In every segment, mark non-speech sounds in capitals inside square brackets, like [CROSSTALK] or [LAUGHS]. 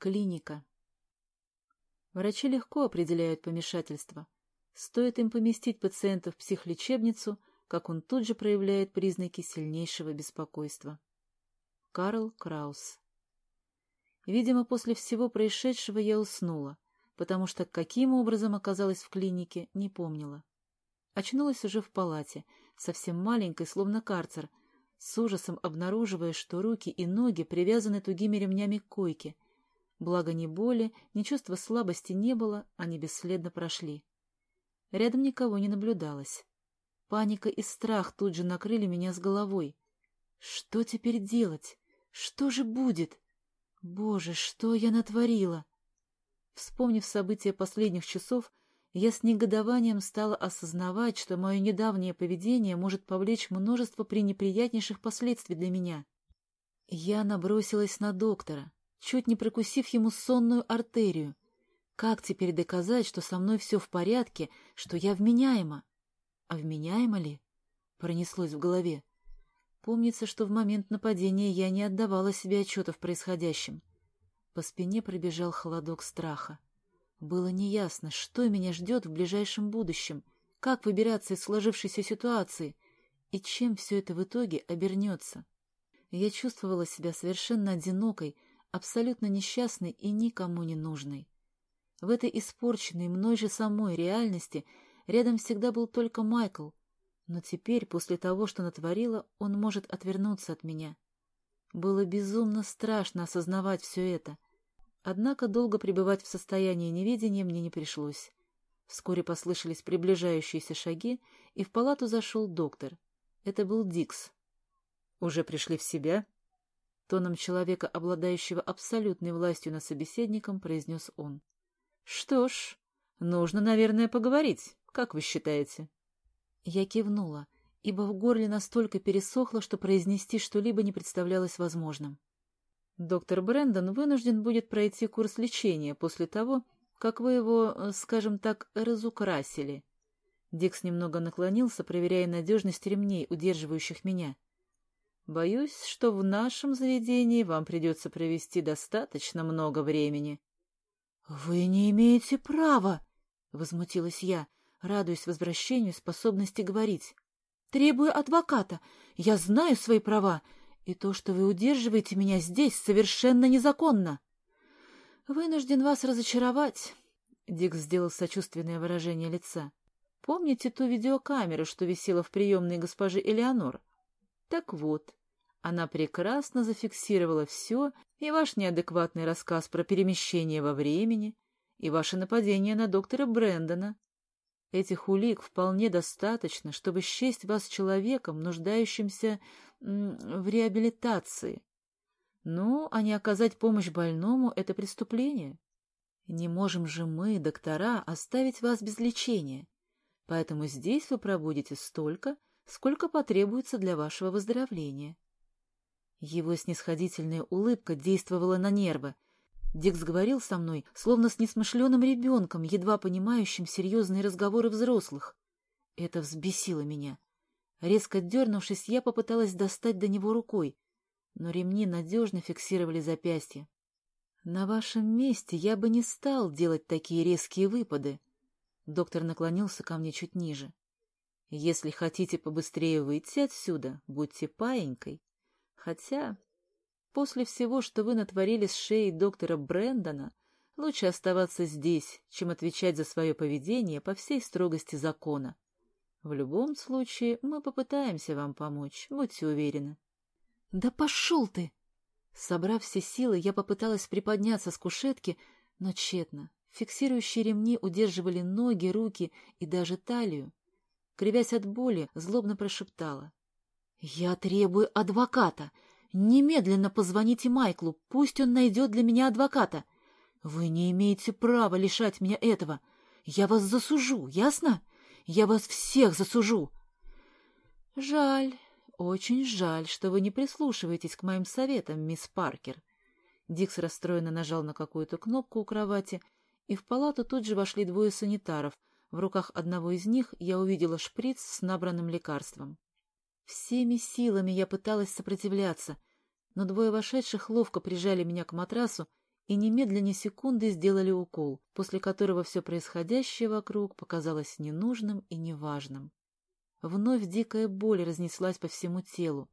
Клиника. Врачи легко определяют помешательство. Стоит им поместить пациента в психлечебницу, как он тут же проявляет признаки сильнейшего беспокойства. Карл Краус Видимо, после всего происшедшего я уснула, потому что каким образом оказалась в клинике, не помнила. Очнулась уже в палате, совсем маленькой, словно карцер, с ужасом обнаруживая, что руки и ноги привязаны тугими ремнями к койке — Благо ни боли, ни чувства слабости не было, они бесследно прошли. Рядом никого не наблюдалось. Паника и страх тут же накрыли меня с головой. Что теперь делать? Что же будет? Боже, что я натворила? Вспомнив события последних часов, я с негодованием стала осознавать, что мое недавнее поведение может повлечь множество пренеприятнейших последствий для меня. Я набросилась на доктора чуть не прокусив ему сонную артерию. Как теперь доказать, что со мной все в порядке, что я вменяема? А вменяема ли? Пронеслось в голове. Помнится, что в момент нападения я не отдавала себе отчета в происходящем. По спине пробежал холодок страха. Было неясно, что меня ждет в ближайшем будущем, как выбираться из сложившейся ситуации и чем все это в итоге обернется. Я чувствовала себя совершенно одинокой, абсолютно несчастной и никому не нужной. В этой испорченной мной же самой реальности рядом всегда был только Майкл, но теперь, после того, что натворила, он может отвернуться от меня. Было безумно страшно осознавать все это. Однако долго пребывать в состоянии неведения мне не пришлось. Вскоре послышались приближающиеся шаги, и в палату зашел доктор. Это был Дикс. «Уже пришли в себя?» Тоном человека, обладающего абсолютной властью над собеседником, произнес он. — Что ж, нужно, наверное, поговорить. Как вы считаете? Я кивнула, ибо в горле настолько пересохло, что произнести что-либо не представлялось возможным. Доктор Брэндон вынужден будет пройти курс лечения после того, как вы его, э, скажем так, разукрасили. Дикс немного наклонился, проверяя надежность ремней, удерживающих меня. — Боюсь, что в нашем заведении вам придется провести достаточно много времени. — Вы не имеете права, — возмутилась я, радуясь возвращению способности говорить. — Требую адвоката. Я знаю свои права, и то, что вы удерживаете меня здесь, совершенно незаконно. — Вынужден вас разочаровать, — Дик сделал сочувственное выражение лица. — Помните ту видеокамеру, что висела в приемной госпожи Элеонор? Так вот, она прекрасно зафиксировала все, и ваш неадекватный рассказ про перемещение во времени, и ваше нападение на доктора Брэндона. Этих улик вполне достаточно, чтобы счесть вас человеком, нуждающимся в реабилитации. Ну, а не оказать помощь больному — это преступление. Не можем же мы, доктора, оставить вас без лечения. Поэтому здесь вы пробудете столько, сколько потребуется для вашего выздоровления. Его снисходительная улыбка действовала на нервы. Дикс говорил со мной, словно с несмышленым ребенком, едва понимающим серьезные разговоры взрослых. Это взбесило меня. Резко дернувшись, я попыталась достать до него рукой, но ремни надежно фиксировали запястье. «На вашем месте я бы не стал делать такие резкие выпады». Доктор наклонился ко мне чуть ниже. «Если хотите побыстрее выйти отсюда, будьте паенькой. Хотя, после всего, что вы натворили с шеей доктора Брэндона, лучше оставаться здесь, чем отвечать за свое поведение по всей строгости закона. В любом случае, мы попытаемся вам помочь, будьте уверены. — Да пошел ты! Собрав все силы, я попыталась приподняться с кушетки, но тщетно. Фиксирующие ремни удерживали ноги, руки и даже талию. Кривясь от боли, злобно прошептала. «Я требую адвоката. Немедленно позвоните Майклу, пусть он найдет для меня адвоката. Вы не имеете права лишать меня этого. Я вас засужу, ясно? Я вас всех засужу». «Жаль, очень жаль, что вы не прислушиваетесь к моим советам, мисс Паркер». Дикс расстроенно нажал на какую-то кнопку у кровати, и в палату тут же вошли двое санитаров. В руках одного из них я увидела шприц с набранным лекарством. Всеми силами я пыталась сопротивляться, но двое вошедших ловко прижали меня к матрасу и немедленно секунды сделали укол, после которого все происходящее вокруг показалось ненужным и неважным. Вновь дикая боль разнеслась по всему телу.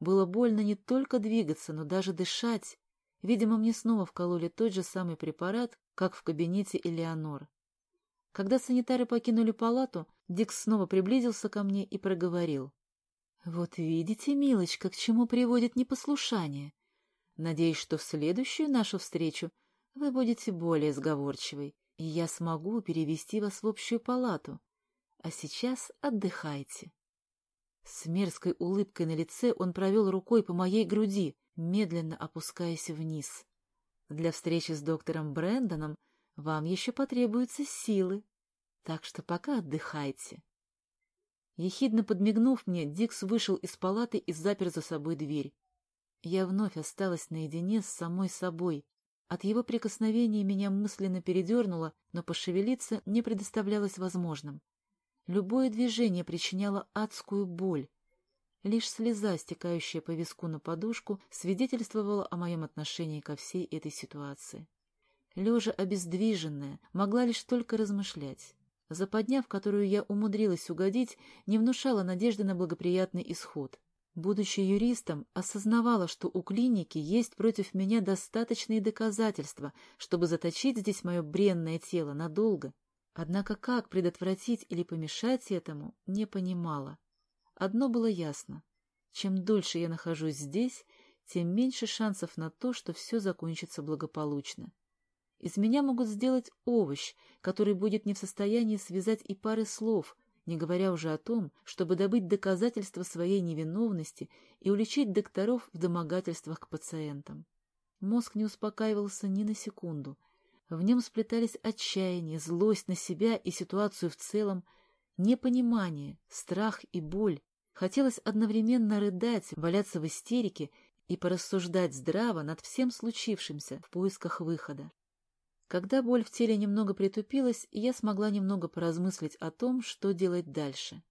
Было больно не только двигаться, но даже дышать. Видимо, мне снова вкололи тот же самый препарат, как в кабинете Элеонор. Когда санитары покинули палату, Дикс снова приблизился ко мне и проговорил. — Вот видите, милочка, к чему приводит непослушание. Надеюсь, что в следующую нашу встречу вы будете более сговорчивой, и я смогу перевести вас в общую палату. А сейчас отдыхайте. С мерзкой улыбкой на лице он провел рукой по моей груди, медленно опускаясь вниз. Для встречи с доктором Брэндоном вам еще потребуются силы, так что пока отдыхайте. Ехидно подмигнув мне, Дикс вышел из палаты и запер за собой дверь. Я вновь осталась наедине с самой собой. От его прикосновения меня мысленно передернуло, но пошевелиться не предоставлялось возможным. Любое движение причиняло адскую боль. Лишь слеза, стекающая по виску на подушку, свидетельствовала о моем отношении ко всей этой ситуации. Лежа обездвиженная, могла лишь только размышлять. Западня, в которую я умудрилась угодить, не внушала надежды на благоприятный исход. Будучи юристом, осознавала, что у клиники есть против меня достаточные доказательства, чтобы заточить здесь мое бренное тело надолго. Однако как предотвратить или помешать этому, не понимала. Одно было ясно. Чем дольше я нахожусь здесь, тем меньше шансов на то, что все закончится благополучно. Из меня могут сделать овощ, который будет не в состоянии связать и пары слов, не говоря уже о том, чтобы добыть доказательства своей невиновности и уличить докторов в домогательствах к пациентам. Мозг не успокаивался ни на секунду. В нем сплетались отчаяние, злость на себя и ситуацию в целом, непонимание, страх и боль. Хотелось одновременно рыдать, валяться в истерике и порассуждать здраво над всем случившимся в поисках выхода. Когда боль в теле немного притупилась, я смогла немного поразмыслить о том, что делать дальше.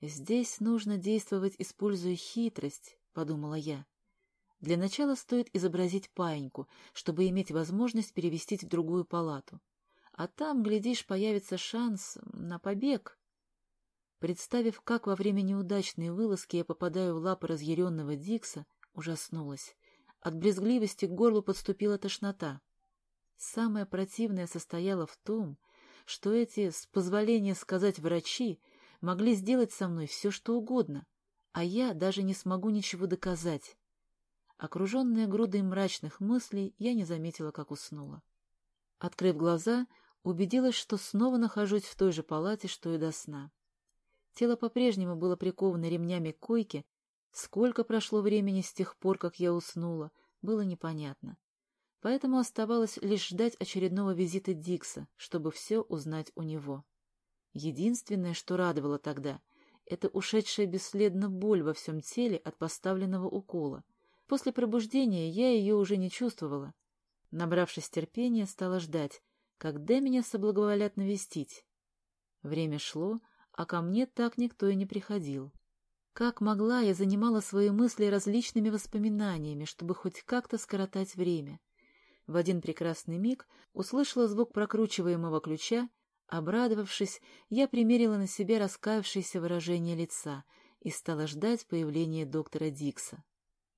«Здесь нужно действовать, используя хитрость», — подумала я. «Для начала стоит изобразить паиньку, чтобы иметь возможность перевести в другую палату. А там, глядишь, появится шанс на побег». Представив, как во время неудачной вылазки я попадаю в лапы разъяренного Дикса, ужаснулась. От брезгливости к горлу подступила тошнота. Самое противное состояло в том, что эти, с позволения сказать врачи, могли сделать со мной все, что угодно, а я даже не смогу ничего доказать. Окруженная грудой мрачных мыслей, я не заметила, как уснула. Открыв глаза, убедилась, что снова нахожусь в той же палате, что и до сна. Тело по-прежнему было приковано ремнями к койке. Сколько прошло времени с тех пор, как я уснула, было непонятно поэтому оставалось лишь ждать очередного визита Дикса, чтобы все узнать у него. Единственное, что радовало тогда, это ушедшая бесследно боль во всем теле от поставленного укола. После пробуждения я ее уже не чувствовала. Набравшись терпения, стала ждать, когда меня соблаговолят навестить. Время шло, а ко мне так никто и не приходил. Как могла, я занимала свои мысли различными воспоминаниями, чтобы хоть как-то скоротать время. В один прекрасный миг услышала звук прокручиваемого ключа, обрадовавшись, я примерила на себя раскаявшееся выражение лица и стала ждать появления доктора Дикса.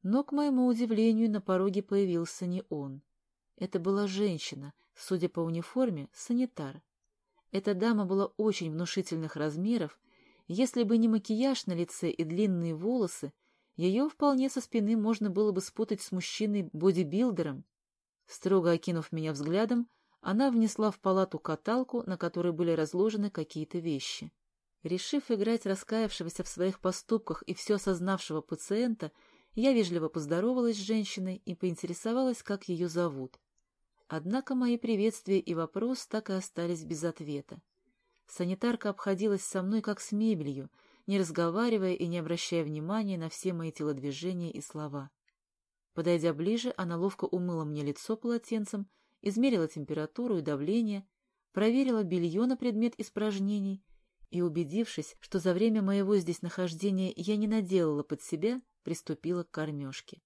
Но, к моему удивлению, на пороге появился не он. Это была женщина, судя по униформе, санитар. Эта дама была очень внушительных размеров, если бы не макияж на лице и длинные волосы, ее вполне со спины можно было бы спутать с мужчиной-бодибилдером Строго окинув меня взглядом, она внесла в палату каталку, на которой были разложены какие-то вещи. Решив играть раскаявшегося в своих поступках и все осознавшего пациента, я вежливо поздоровалась с женщиной и поинтересовалась, как ее зовут. Однако мои приветствия и вопрос так и остались без ответа. Санитарка обходилась со мной как с мебелью, не разговаривая и не обращая внимания на все мои телодвижения и слова. Подойдя ближе, она ловко умыла мне лицо полотенцем, измерила температуру и давление, проверила белье на предмет испражнений и, убедившись, что за время моего здесь нахождения я не наделала под себя, приступила к кормежке.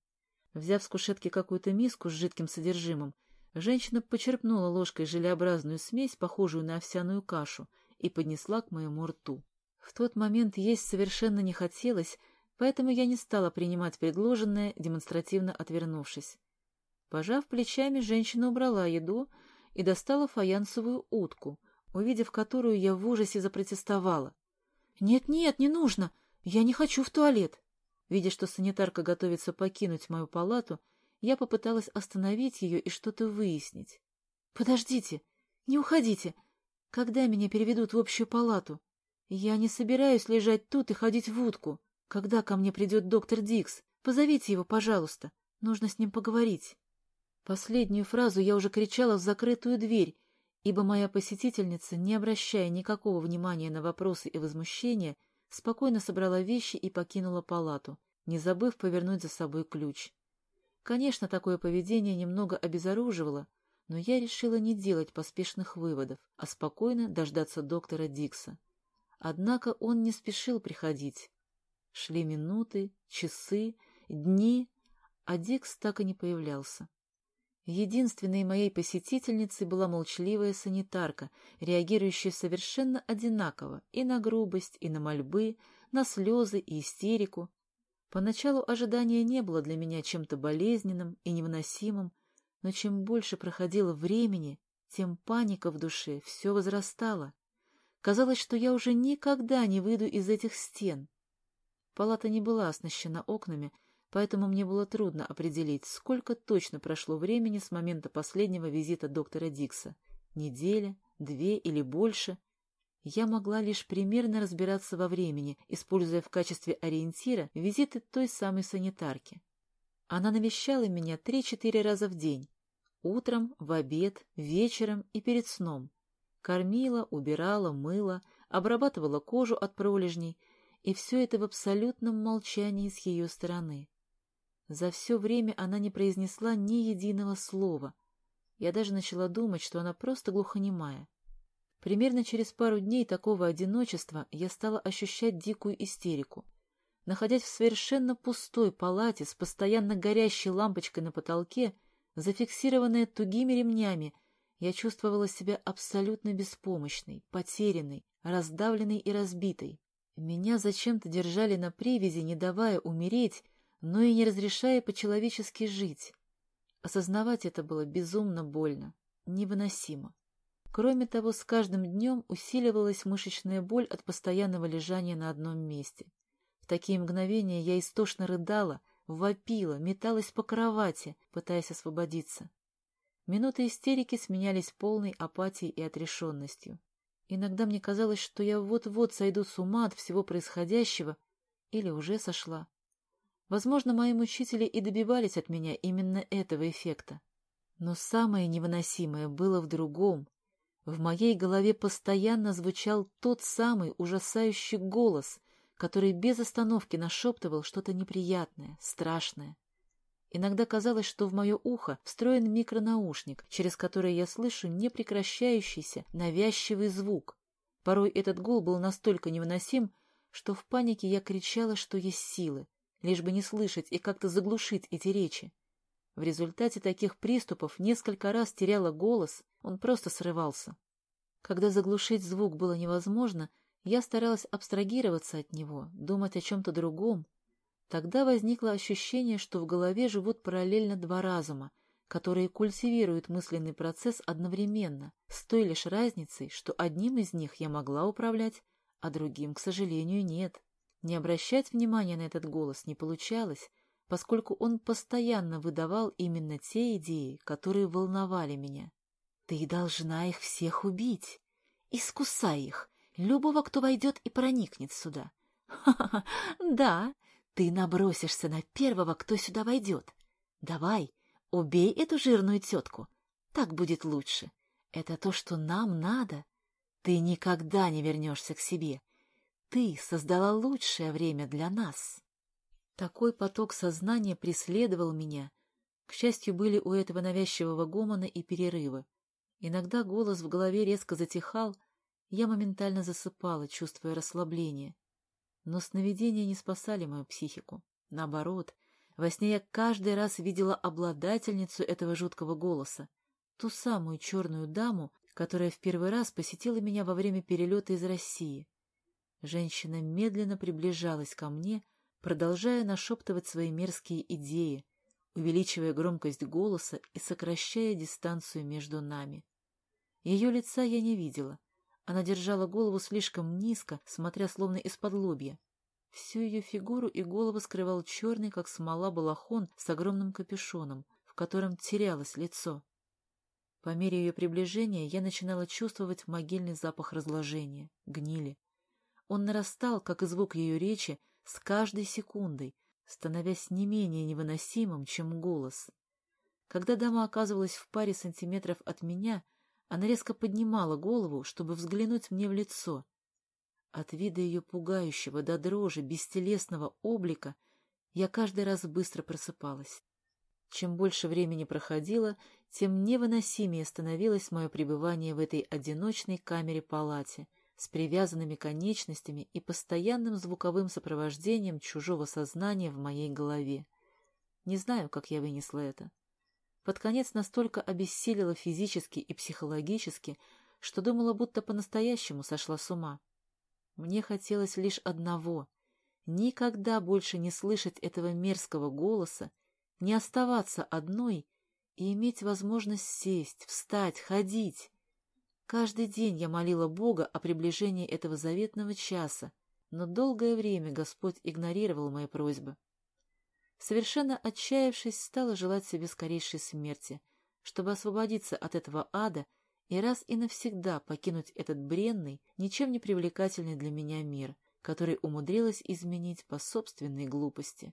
Взяв с кушетки какую-то миску с жидким содержимым, Женщина почерпнула ложкой желеобразную смесь, похожую на овсяную кашу, и поднесла к моему рту. В тот момент есть совершенно не хотелось, поэтому я не стала принимать предложенное, демонстративно отвернувшись. Пожав плечами, женщина убрала еду и достала фаянсовую утку, увидев которую я в ужасе запротестовала. «Нет-нет, не нужно! Я не хочу в туалет!» Видя, что санитарка готовится покинуть мою палату, я попыталась остановить ее и что-то выяснить. «Подождите! Не уходите! Когда меня переведут в общую палату? Я не собираюсь лежать тут и ходить в утку. Когда ко мне придет доктор Дикс? Позовите его, пожалуйста. Нужно с ним поговорить». Последнюю фразу я уже кричала в закрытую дверь, ибо моя посетительница, не обращая никакого внимания на вопросы и возмущения, спокойно собрала вещи и покинула палату, не забыв повернуть за собой ключ. Конечно, такое поведение немного обезоруживало, но я решила не делать поспешных выводов, а спокойно дождаться доктора Дикса. Однако он не спешил приходить. Шли минуты, часы, дни, а Дикс так и не появлялся. Единственной моей посетительницей была молчаливая санитарка, реагирующая совершенно одинаково и на грубость, и на мольбы, на слезы и истерику. Поначалу ожидание не было для меня чем-то болезненным и невыносимым, но чем больше проходило времени, тем паника в душе все возрастала. Казалось, что я уже никогда не выйду из этих стен. Палата не была оснащена окнами, поэтому мне было трудно определить, сколько точно прошло времени с момента последнего визита доктора Дикса. Неделя, две или больше. Я могла лишь примерно разбираться во времени, используя в качестве ориентира визиты той самой санитарки. Она навещала меня три-четыре раза в день. Утром, в обед, вечером и перед сном. Кормила, убирала, мыла, обрабатывала кожу от пролежней, и все это в абсолютном молчании с ее стороны. За все время она не произнесла ни единого слова. Я даже начала думать, что она просто глухонемая. Примерно через пару дней такого одиночества я стала ощущать дикую истерику. Находясь в совершенно пустой палате с постоянно горящей лампочкой на потолке, зафиксированная тугими ремнями, я чувствовала себя абсолютно беспомощной, потерянной, раздавленной и разбитой. Меня зачем-то держали на привязи, не давая умереть, но и не разрешая по-человечески жить. Осознавать это было безумно больно, невыносимо. Кроме того, с каждым днем усиливалась мышечная боль от постоянного лежания на одном месте. В такие мгновения я истошно рыдала, вопила, металась по кровати, пытаясь освободиться. Минуты истерики сменялись полной апатией и отрешенностью. Иногда мне казалось, что я вот-вот сойду с ума от всего происходящего или уже сошла. Возможно, мои мучители и добивались от меня именно этого эффекта. Но самое невыносимое было в другом. В моей голове постоянно звучал тот самый ужасающий голос, который без остановки нашептывал что-то неприятное, страшное. Иногда казалось, что в мое ухо встроен микронаушник, через который я слышу непрекращающийся, навязчивый звук. Порой этот гул был настолько невыносим, что в панике я кричала, что есть силы лишь бы не слышать и как-то заглушить эти речи. В результате таких приступов несколько раз теряла голос, он просто срывался. Когда заглушить звук было невозможно, я старалась абстрагироваться от него, думать о чем-то другом. Тогда возникло ощущение, что в голове живут параллельно два разума, которые культивируют мысленный процесс одновременно, с той лишь разницей, что одним из них я могла управлять, а другим, к сожалению, нет. Не обращать внимания на этот голос не получалось, поскольку он постоянно выдавал именно те идеи, которые волновали меня. «Ты должна их всех убить. Искусай их, любого, кто войдет и проникнет сюда. [LAUGHS] Ха-ха-ха, да, ты набросишься на первого, кто сюда войдет. Давай, убей эту жирную тетку. Так будет лучше. Это то, что нам надо. Ты никогда не вернешься к себе. Ты создала лучшее время для нас. Такой поток сознания преследовал меня. К счастью, были у этого навязчивого гомона и перерывы. Иногда голос в голове резко затихал, я моментально засыпала, чувствуя расслабление. Но сновидения не спасали мою психику. Наоборот, во сне я каждый раз видела обладательницу этого жуткого голоса. ту самую черную даму, которая в первый раз посетила меня во время перелета из России. Женщина медленно приближалась ко мне, продолжая нашептывать свои мерзкие идеи, увеличивая громкость голоса и сокращая дистанцию между нами. Ее лица я не видела. Она держала голову слишком низко, смотря словно из-под лобья. Всю ее фигуру и голову скрывал черный, как смола, балахон с огромным капюшоном, в котором терялось лицо. По мере ее приближения я начинала чувствовать могильный запах разложения, гнили. Он нарастал, как и звук ее речи, с каждой секундой, становясь не менее невыносимым, чем голос. Когда дама оказывалась в паре сантиметров от меня, она резко поднимала голову, чтобы взглянуть мне в лицо. От вида ее пугающего до дрожи бестелесного облика я каждый раз быстро просыпалась. Чем больше времени проходило, тем невыносимее становилось мое пребывание в этой одиночной камере-палате с привязанными конечностями и постоянным звуковым сопровождением чужого сознания в моей голове. Не знаю, как я вынесла это. Под конец настолько обессилила физически и психологически, что думала, будто по-настоящему сошла с ума. Мне хотелось лишь одного — никогда больше не слышать этого мерзкого голоса не оставаться одной и иметь возможность сесть, встать, ходить. Каждый день я молила Бога о приближении этого заветного часа, но долгое время Господь игнорировал мои просьбы. Совершенно отчаявшись, стала желать себе скорейшей смерти, чтобы освободиться от этого ада и раз и навсегда покинуть этот бренный, ничем не привлекательный для меня мир, который умудрилась изменить по собственной глупости.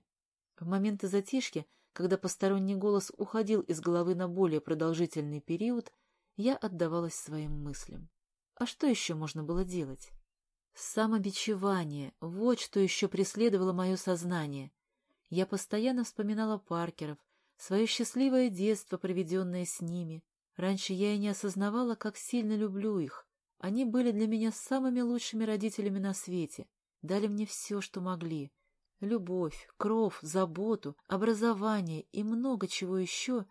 В моменты затишья когда посторонний голос уходил из головы на более продолжительный период, я отдавалась своим мыслям. А что еще можно было делать? Самобичевание — вот что еще преследовало мое сознание. Я постоянно вспоминала Паркеров, свое счастливое детство, проведенное с ними. Раньше я и не осознавала, как сильно люблю их. Они были для меня самыми лучшими родителями на свете, дали мне все, что могли — Любовь, кров, заботу, образование и много чего еще,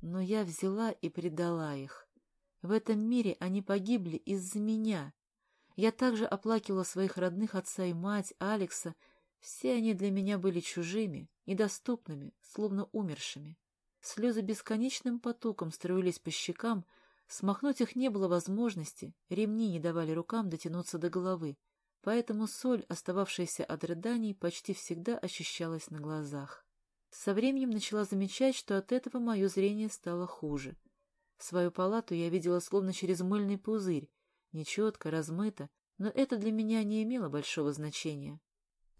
но я взяла и предала их. В этом мире они погибли из-за меня. Я также оплакивала своих родных отца и мать, Алекса. Все они для меня были чужими, недоступными, словно умершими. Слезы бесконечным потоком струились по щекам, смахнуть их не было возможности, ремни не давали рукам дотянуться до головы поэтому соль, остававшаяся от рыданий, почти всегда ощущалась на глазах. Со временем начала замечать, что от этого мое зрение стало хуже. Свою палату я видела словно через мыльный пузырь, нечетко, размыто, но это для меня не имело большого значения.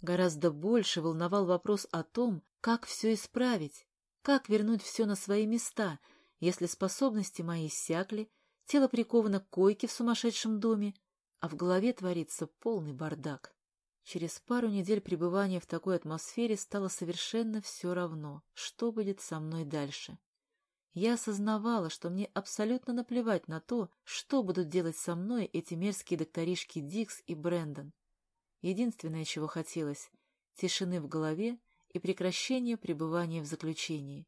Гораздо больше волновал вопрос о том, как все исправить, как вернуть все на свои места, если способности мои иссякли, тело приковано к койке в сумасшедшем доме, а в голове творится полный бардак. Через пару недель пребывания в такой атмосфере стало совершенно все равно, что будет со мной дальше. Я осознавала, что мне абсолютно наплевать на то, что будут делать со мной эти мерзкие докторишки Дикс и Брэндон. Единственное, чего хотелось — тишины в голове и прекращения пребывания в заключении.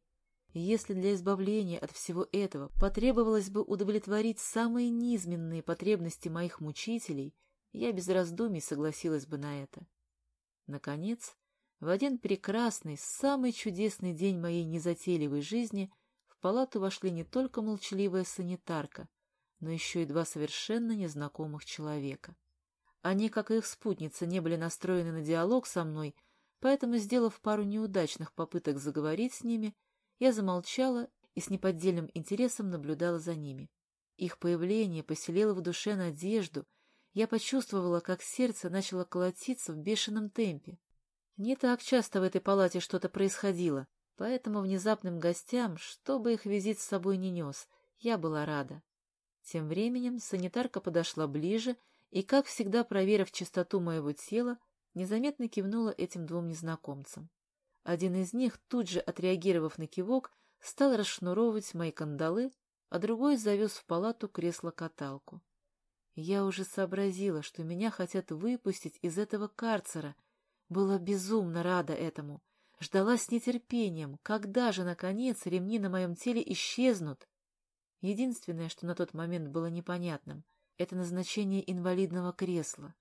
Если для избавления от всего этого потребовалось бы удовлетворить самые низменные потребности моих мучителей, я без раздумий согласилась бы на это. Наконец, в один прекрасный, самый чудесный день моей незатейливой жизни в палату вошли не только молчаливая санитарка, но еще и два совершенно незнакомых человека. Они, как и их спутница, не были настроены на диалог со мной, поэтому, сделав пару неудачных попыток заговорить с ними, я замолчала и с неподдельным интересом наблюдала за ними. Их появление поселило в душе надежду. Я почувствовала, как сердце начало колотиться в бешеном темпе. Не так часто в этой палате что-то происходило, поэтому внезапным гостям, чтобы их визит с собой не нес, я была рада. Тем временем санитарка подошла ближе и, как всегда проверив чистоту моего тела, незаметно кивнула этим двум незнакомцам. Один из них, тут же отреагировав на кивок, стал расшнуровывать мои кандалы, а другой завез в палату кресло-каталку. Я уже сообразила, что меня хотят выпустить из этого карцера. Была безумно рада этому. Ждала с нетерпением, когда же, наконец, ремни на моем теле исчезнут. Единственное, что на тот момент было непонятным, это назначение инвалидного кресла.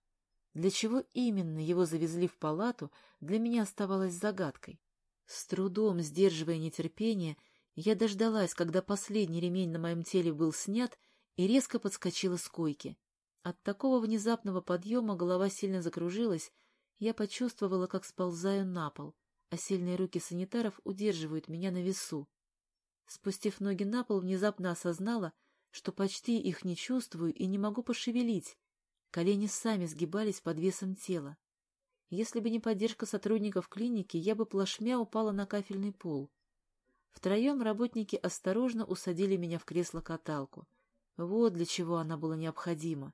Для чего именно его завезли в палату, для меня оставалось загадкой. С трудом сдерживая нетерпение, я дождалась, когда последний ремень на моем теле был снят, и резко подскочила с койки. От такого внезапного подъема голова сильно закружилась, я почувствовала, как сползаю на пол, а сильные руки санитаров удерживают меня на весу. Спустив ноги на пол, внезапно осознала, что почти их не чувствую и не могу пошевелить. Колени сами сгибались под весом тела. Если бы не поддержка сотрудников клиники, я бы плашмя упала на кафельный пол. Втроем работники осторожно усадили меня в кресло-каталку. Вот для чего она была необходима.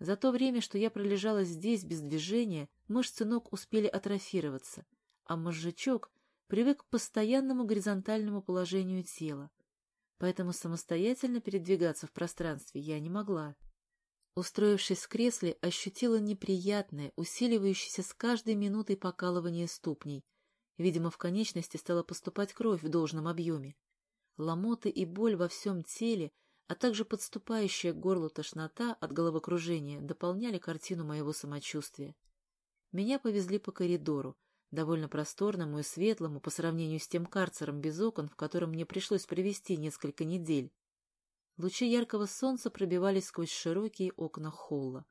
За то время, что я пролежала здесь без движения, мышцы ног успели атрофироваться, а мозжечок привык к постоянному горизонтальному положению тела, поэтому самостоятельно передвигаться в пространстве я не могла. Устроившись в кресле, ощутила неприятное, усиливающееся с каждой минутой покалывание ступней. Видимо, в конечности стала поступать кровь в должном объеме. Ломоты и боль во всем теле, а также подступающая к горлу тошнота от головокружения дополняли картину моего самочувствия. Меня повезли по коридору, довольно просторному и светлому по сравнению с тем карцером без окон, в котором мне пришлось провести несколько недель. Лучи яркого солнца пробивались сквозь широкие окна холла.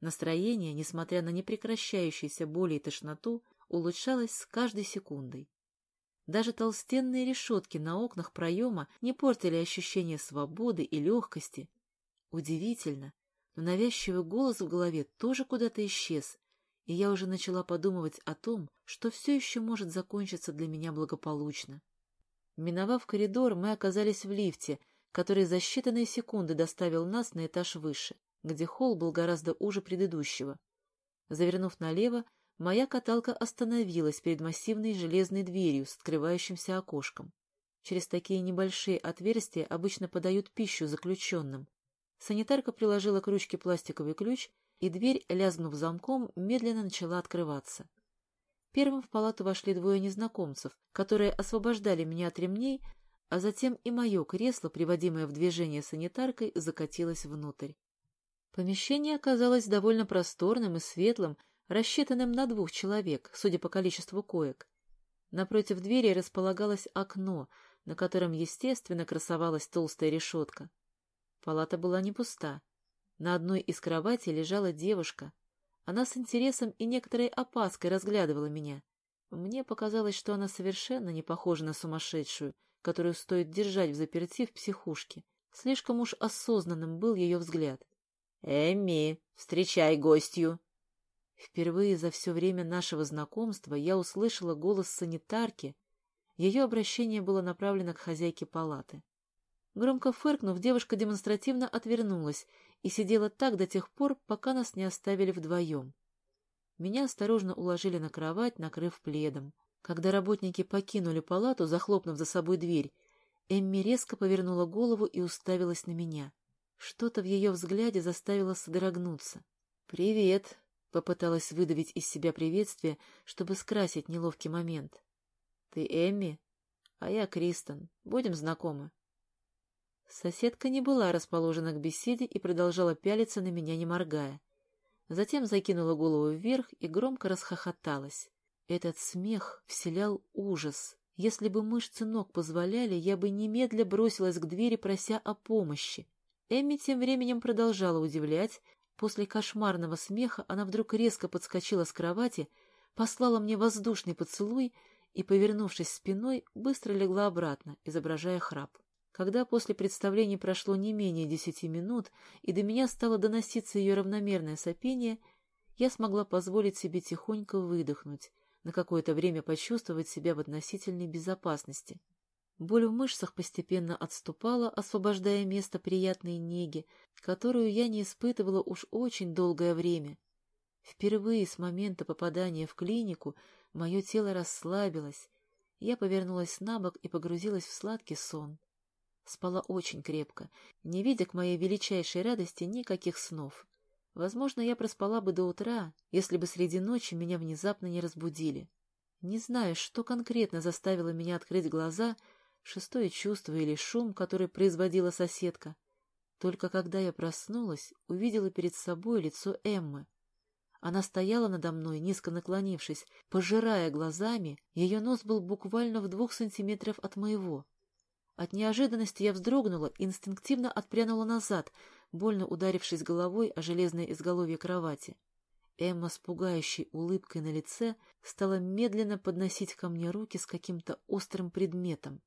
Настроение, несмотря на непрекращающиеся боли и тошноту, улучшалось с каждой секундой. Даже толстенные решетки на окнах проема не портили ощущение свободы и легкости. Удивительно, но навязчивый голос в голове тоже куда-то исчез, и я уже начала подумывать о том, что все еще может закончиться для меня благополучно. Миновав коридор, мы оказались в лифте, который за считанные секунды доставил нас на этаж выше, где холл был гораздо уже предыдущего. Завернув налево, моя каталка остановилась перед массивной железной дверью с открывающимся окошком. Через такие небольшие отверстия обычно подают пищу заключенным. Санитарка приложила к ручке пластиковый ключ и дверь, лязгнув замком, медленно начала открываться. Первым в палату вошли двое незнакомцев, которые освобождали меня от ремней, а затем и мое кресло, приводимое в движение санитаркой, закатилось внутрь. Помещение оказалось довольно просторным и светлым, рассчитанным на двух человек, судя по количеству коек. Напротив двери располагалось окно, на котором, естественно, красовалась толстая решетка. Палата была не пуста. На одной из кроватей лежала девушка. Она с интересом и некоторой опаской разглядывала меня. Мне показалось, что она совершенно не похожа на сумасшедшую, которую стоит держать в заперти в психушке. Слишком уж осознанным был ее взгляд. «Эмми, встречай гостью!» Впервые за все время нашего знакомства я услышала голос санитарки. Ее обращение было направлено к хозяйке палаты. Громко фыркнув, девушка демонстративно отвернулась и сидела так до тех пор, пока нас не оставили вдвоем. Меня осторожно уложили на кровать, накрыв пледом. Когда работники покинули палату, захлопнув за собой дверь, Эмми резко повернула голову и уставилась на меня. Что-то в ее взгляде заставило содрогнуться. «Привет!» — попыталась выдавить из себя приветствие, чтобы скрасить неловкий момент. «Ты Эмми? А я Кристен. Будем знакомы?» Соседка не была расположена к беседе и продолжала пялиться на меня, не моргая. Затем закинула голову вверх и громко расхохоталась. Этот смех вселял ужас. Если бы мышцы ног позволяли, я бы немедля бросилась к двери, прося о помощи. Эмми тем временем продолжала удивлять. После кошмарного смеха она вдруг резко подскочила с кровати, послала мне воздушный поцелуй и, повернувшись спиной, быстро легла обратно, изображая храп. Когда после представления прошло не менее десяти минут, и до меня стало доноситься ее равномерное сопение, я смогла позволить себе тихонько выдохнуть, на какое-то время почувствовать себя в относительной безопасности. Боль в мышцах постепенно отступала, освобождая место приятной неги, которую я не испытывала уж очень долгое время. Впервые с момента попадания в клинику мое тело расслабилось, я повернулась на бок и погрузилась в сладкий сон. Спала очень крепко, не видя к моей величайшей радости никаких снов. Возможно, я проспала бы до утра, если бы среди ночи меня внезапно не разбудили. Не знаю, что конкретно заставило меня открыть глаза, шестое чувство или шум, который производила соседка. Только когда я проснулась, увидела перед собой лицо Эммы. Она стояла надо мной, низко наклонившись, пожирая глазами, ее нос был буквально в двух сантиметров от моего. От неожиданности я вздрогнула и инстинктивно отпрянула назад, больно ударившись головой о железное изголовье кровати. Эмма с пугающей улыбкой на лице стала медленно подносить ко мне руки с каким-то острым предметом.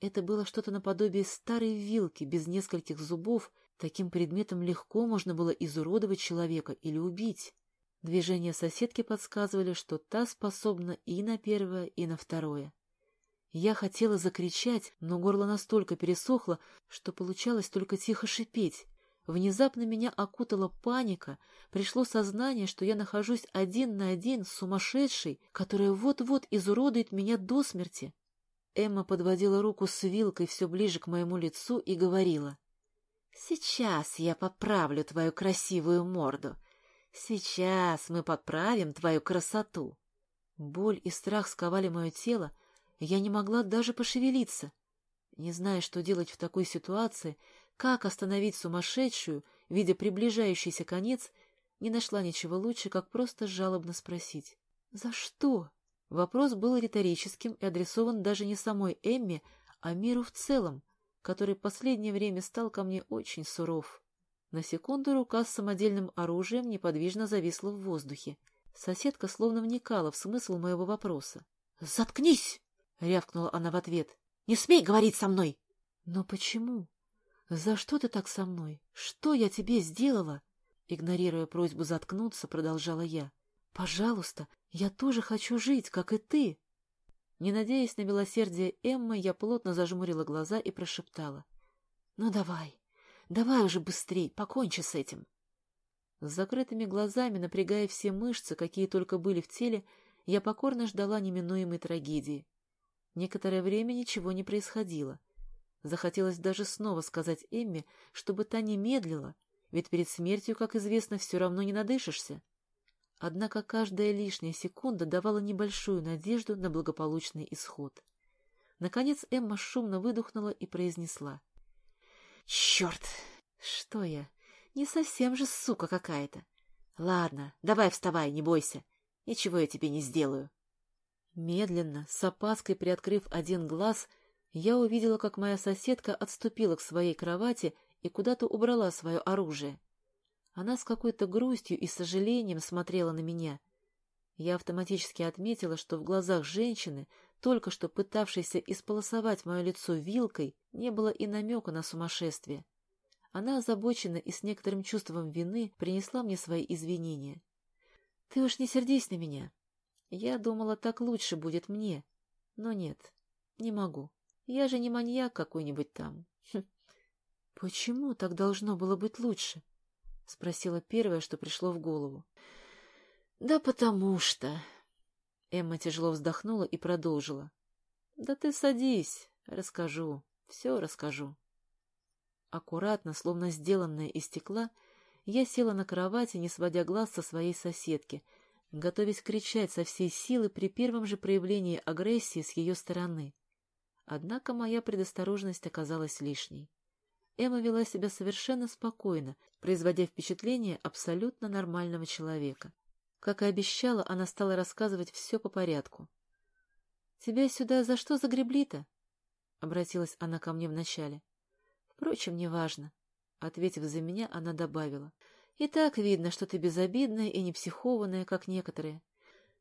Это было что-то наподобие старой вилки без нескольких зубов. Таким предметом легко можно было изуродовать человека или убить. Движения соседки подсказывали, что та способна и на первое, и на второе. Я хотела закричать, но горло настолько пересохло, что получалось только тихо шипеть. Внезапно меня окутала паника, пришло сознание, что я нахожусь один на один с сумасшедшей, которая вот-вот изуродует меня до смерти. Эмма подводила руку с вилкой все ближе к моему лицу и говорила. — Сейчас я поправлю твою красивую морду. Сейчас мы поправим твою красоту. Боль и страх сковали мое тело, я не могла даже пошевелиться. Не зная, что делать в такой ситуации, как остановить сумасшедшую, видя приближающийся конец, не нашла ничего лучше, как просто жалобно спросить. «За что?» Вопрос был риторическим и адресован даже не самой Эмме, а миру в целом, который последнее время стал ко мне очень суров. На секунду рука с самодельным оружием неподвижно зависла в воздухе. Соседка словно вникала в смысл моего вопроса. «Заткнись!» — рявкнула она в ответ. «Не смей говорить со мной!» «Но почему?» «За что ты так со мной? Что я тебе сделала?» Игнорируя просьбу заткнуться, продолжала я. «Пожалуйста, я тоже хочу жить, как и ты!» Не надеясь на милосердие Эммы, я плотно зажмурила глаза и прошептала. «Ну давай, давай уже быстрей, покончи с этим!» С закрытыми глазами, напрягая все мышцы, какие только были в теле, я покорно ждала неминуемой трагедии. Некоторое время ничего не происходило — Захотелось даже снова сказать Эмме, чтобы та не медлила, ведь перед смертью, как известно, все равно не надышишься. Однако каждая лишняя секунда давала небольшую надежду на благополучный исход. Наконец Эмма шумно выдохнула и произнесла. — Черт! Что я? Не совсем же сука какая-то. Ладно, давай вставай, не бойся. Ничего я тебе не сделаю. Медленно, с опаской приоткрыв один глаз, — я увидела, как моя соседка отступила к своей кровати и куда-то убрала свое оружие. Она с какой-то грустью и сожалением смотрела на меня. Я автоматически отметила, что в глазах женщины, только что пытавшейся исполосовать мое лицо вилкой, не было и намека на сумасшествие. Она озабоченно и с некоторым чувством вины принесла мне свои извинения. — Ты уж не сердись на меня. Я думала, так лучше будет мне. Но нет, не могу. Я же не маньяк какой-нибудь там. Хм. — Почему так должно было быть лучше? — спросила первое, что пришло в голову. — Да потому что... Эмма тяжело вздохнула и продолжила. — Да ты садись, расскажу, все расскажу. Аккуратно, словно сделанная из стекла, я села на кровати, не сводя глаз со своей соседки, готовясь кричать со всей силы при первом же проявлении агрессии с ее стороны. Однако моя предосторожность оказалась лишней. Эмма вела себя совершенно спокойно, производя впечатление абсолютно нормального человека. Как и обещала, она стала рассказывать все по порядку. — Тебя сюда за что загребли-то? — обратилась она ко мне вначале. — Впрочем, неважно. Ответив за меня, она добавила. — И так видно, что ты безобидная и не психованная, как некоторые.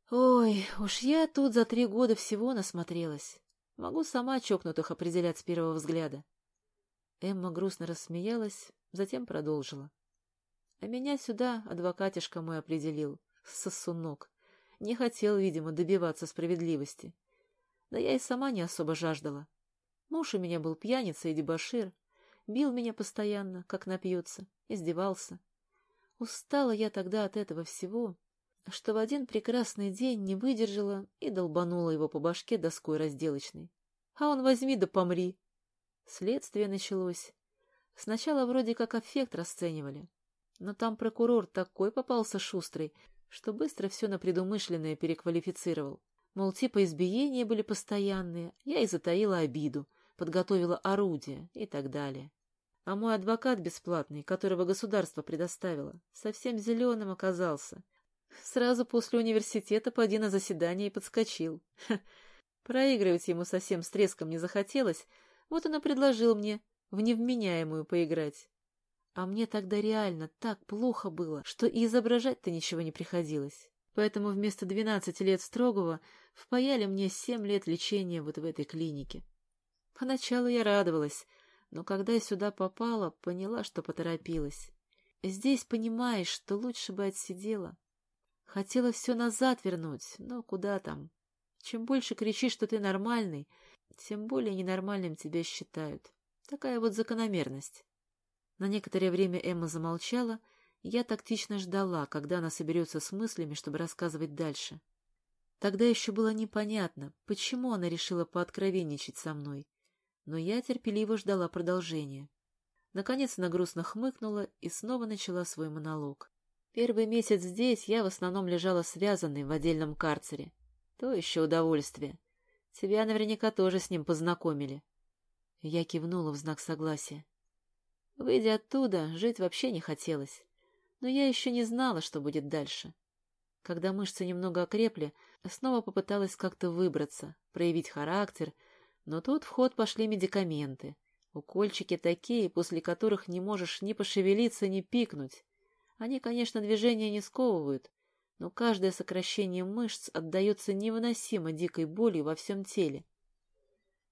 Ой, уж я тут за три года всего насмотрелась. Могу сама чокнутых определять с первого взгляда. Эмма грустно рассмеялась, затем продолжила. А меня сюда адвокатишка мой определил, сосунок. Не хотел, видимо, добиваться справедливости. Да я и сама не особо жаждала. Муж у меня был пьяница и дебошир, бил меня постоянно, как напьется, издевался. Устала я тогда от этого всего, что в один прекрасный день не выдержала и долбанула его по башке доской разделочной. А он возьми да помри. Следствие началось. Сначала вроде как аффект расценивали, но там прокурор такой попался шустрый, что быстро все на предумышленное переквалифицировал. Мол, типа избиения были постоянные, я и затаила обиду, подготовила орудие и так далее. А мой адвокат бесплатный, которого государство предоставило, совсем зеленым оказался. Сразу после университета поди на заседание и подскочил. Ха. Проигрывать ему совсем с треском не захотелось, вот он и предложил мне в невменяемую поиграть. А мне тогда реально так плохо было, что и изображать-то ничего не приходилось. Поэтому вместо двенадцати лет строгого впаяли мне семь лет лечения вот в этой клинике. Поначалу я радовалась, но когда я сюда попала, поняла, что поторопилась. Здесь понимаешь, что лучше бы отсидела. Хотела все назад вернуть, но куда там. Чем больше кричишь, что ты нормальный, тем более ненормальным тебя считают. Такая вот закономерность. На некоторое время Эмма замолчала, я тактично ждала, когда она соберется с мыслями, чтобы рассказывать дальше. Тогда еще было непонятно, почему она решила пооткровенничать со мной, но я терпеливо ждала продолжения. Наконец она грустно хмыкнула и снова начала свой монолог. Первый месяц здесь я в основном лежала связанной в отдельном карцере. То еще удовольствие. Тебя наверняка тоже с ним познакомили. Я кивнула в знак согласия. Выйдя оттуда, жить вообще не хотелось. Но я еще не знала, что будет дальше. Когда мышцы немного окрепли, снова попыталась как-то выбраться, проявить характер, но тут в ход пошли медикаменты. Укольчики такие, после которых не можешь ни пошевелиться, ни пикнуть. Они, конечно, движения не сковывают, но каждое сокращение мышц отдается невыносимо дикой болью во всем теле.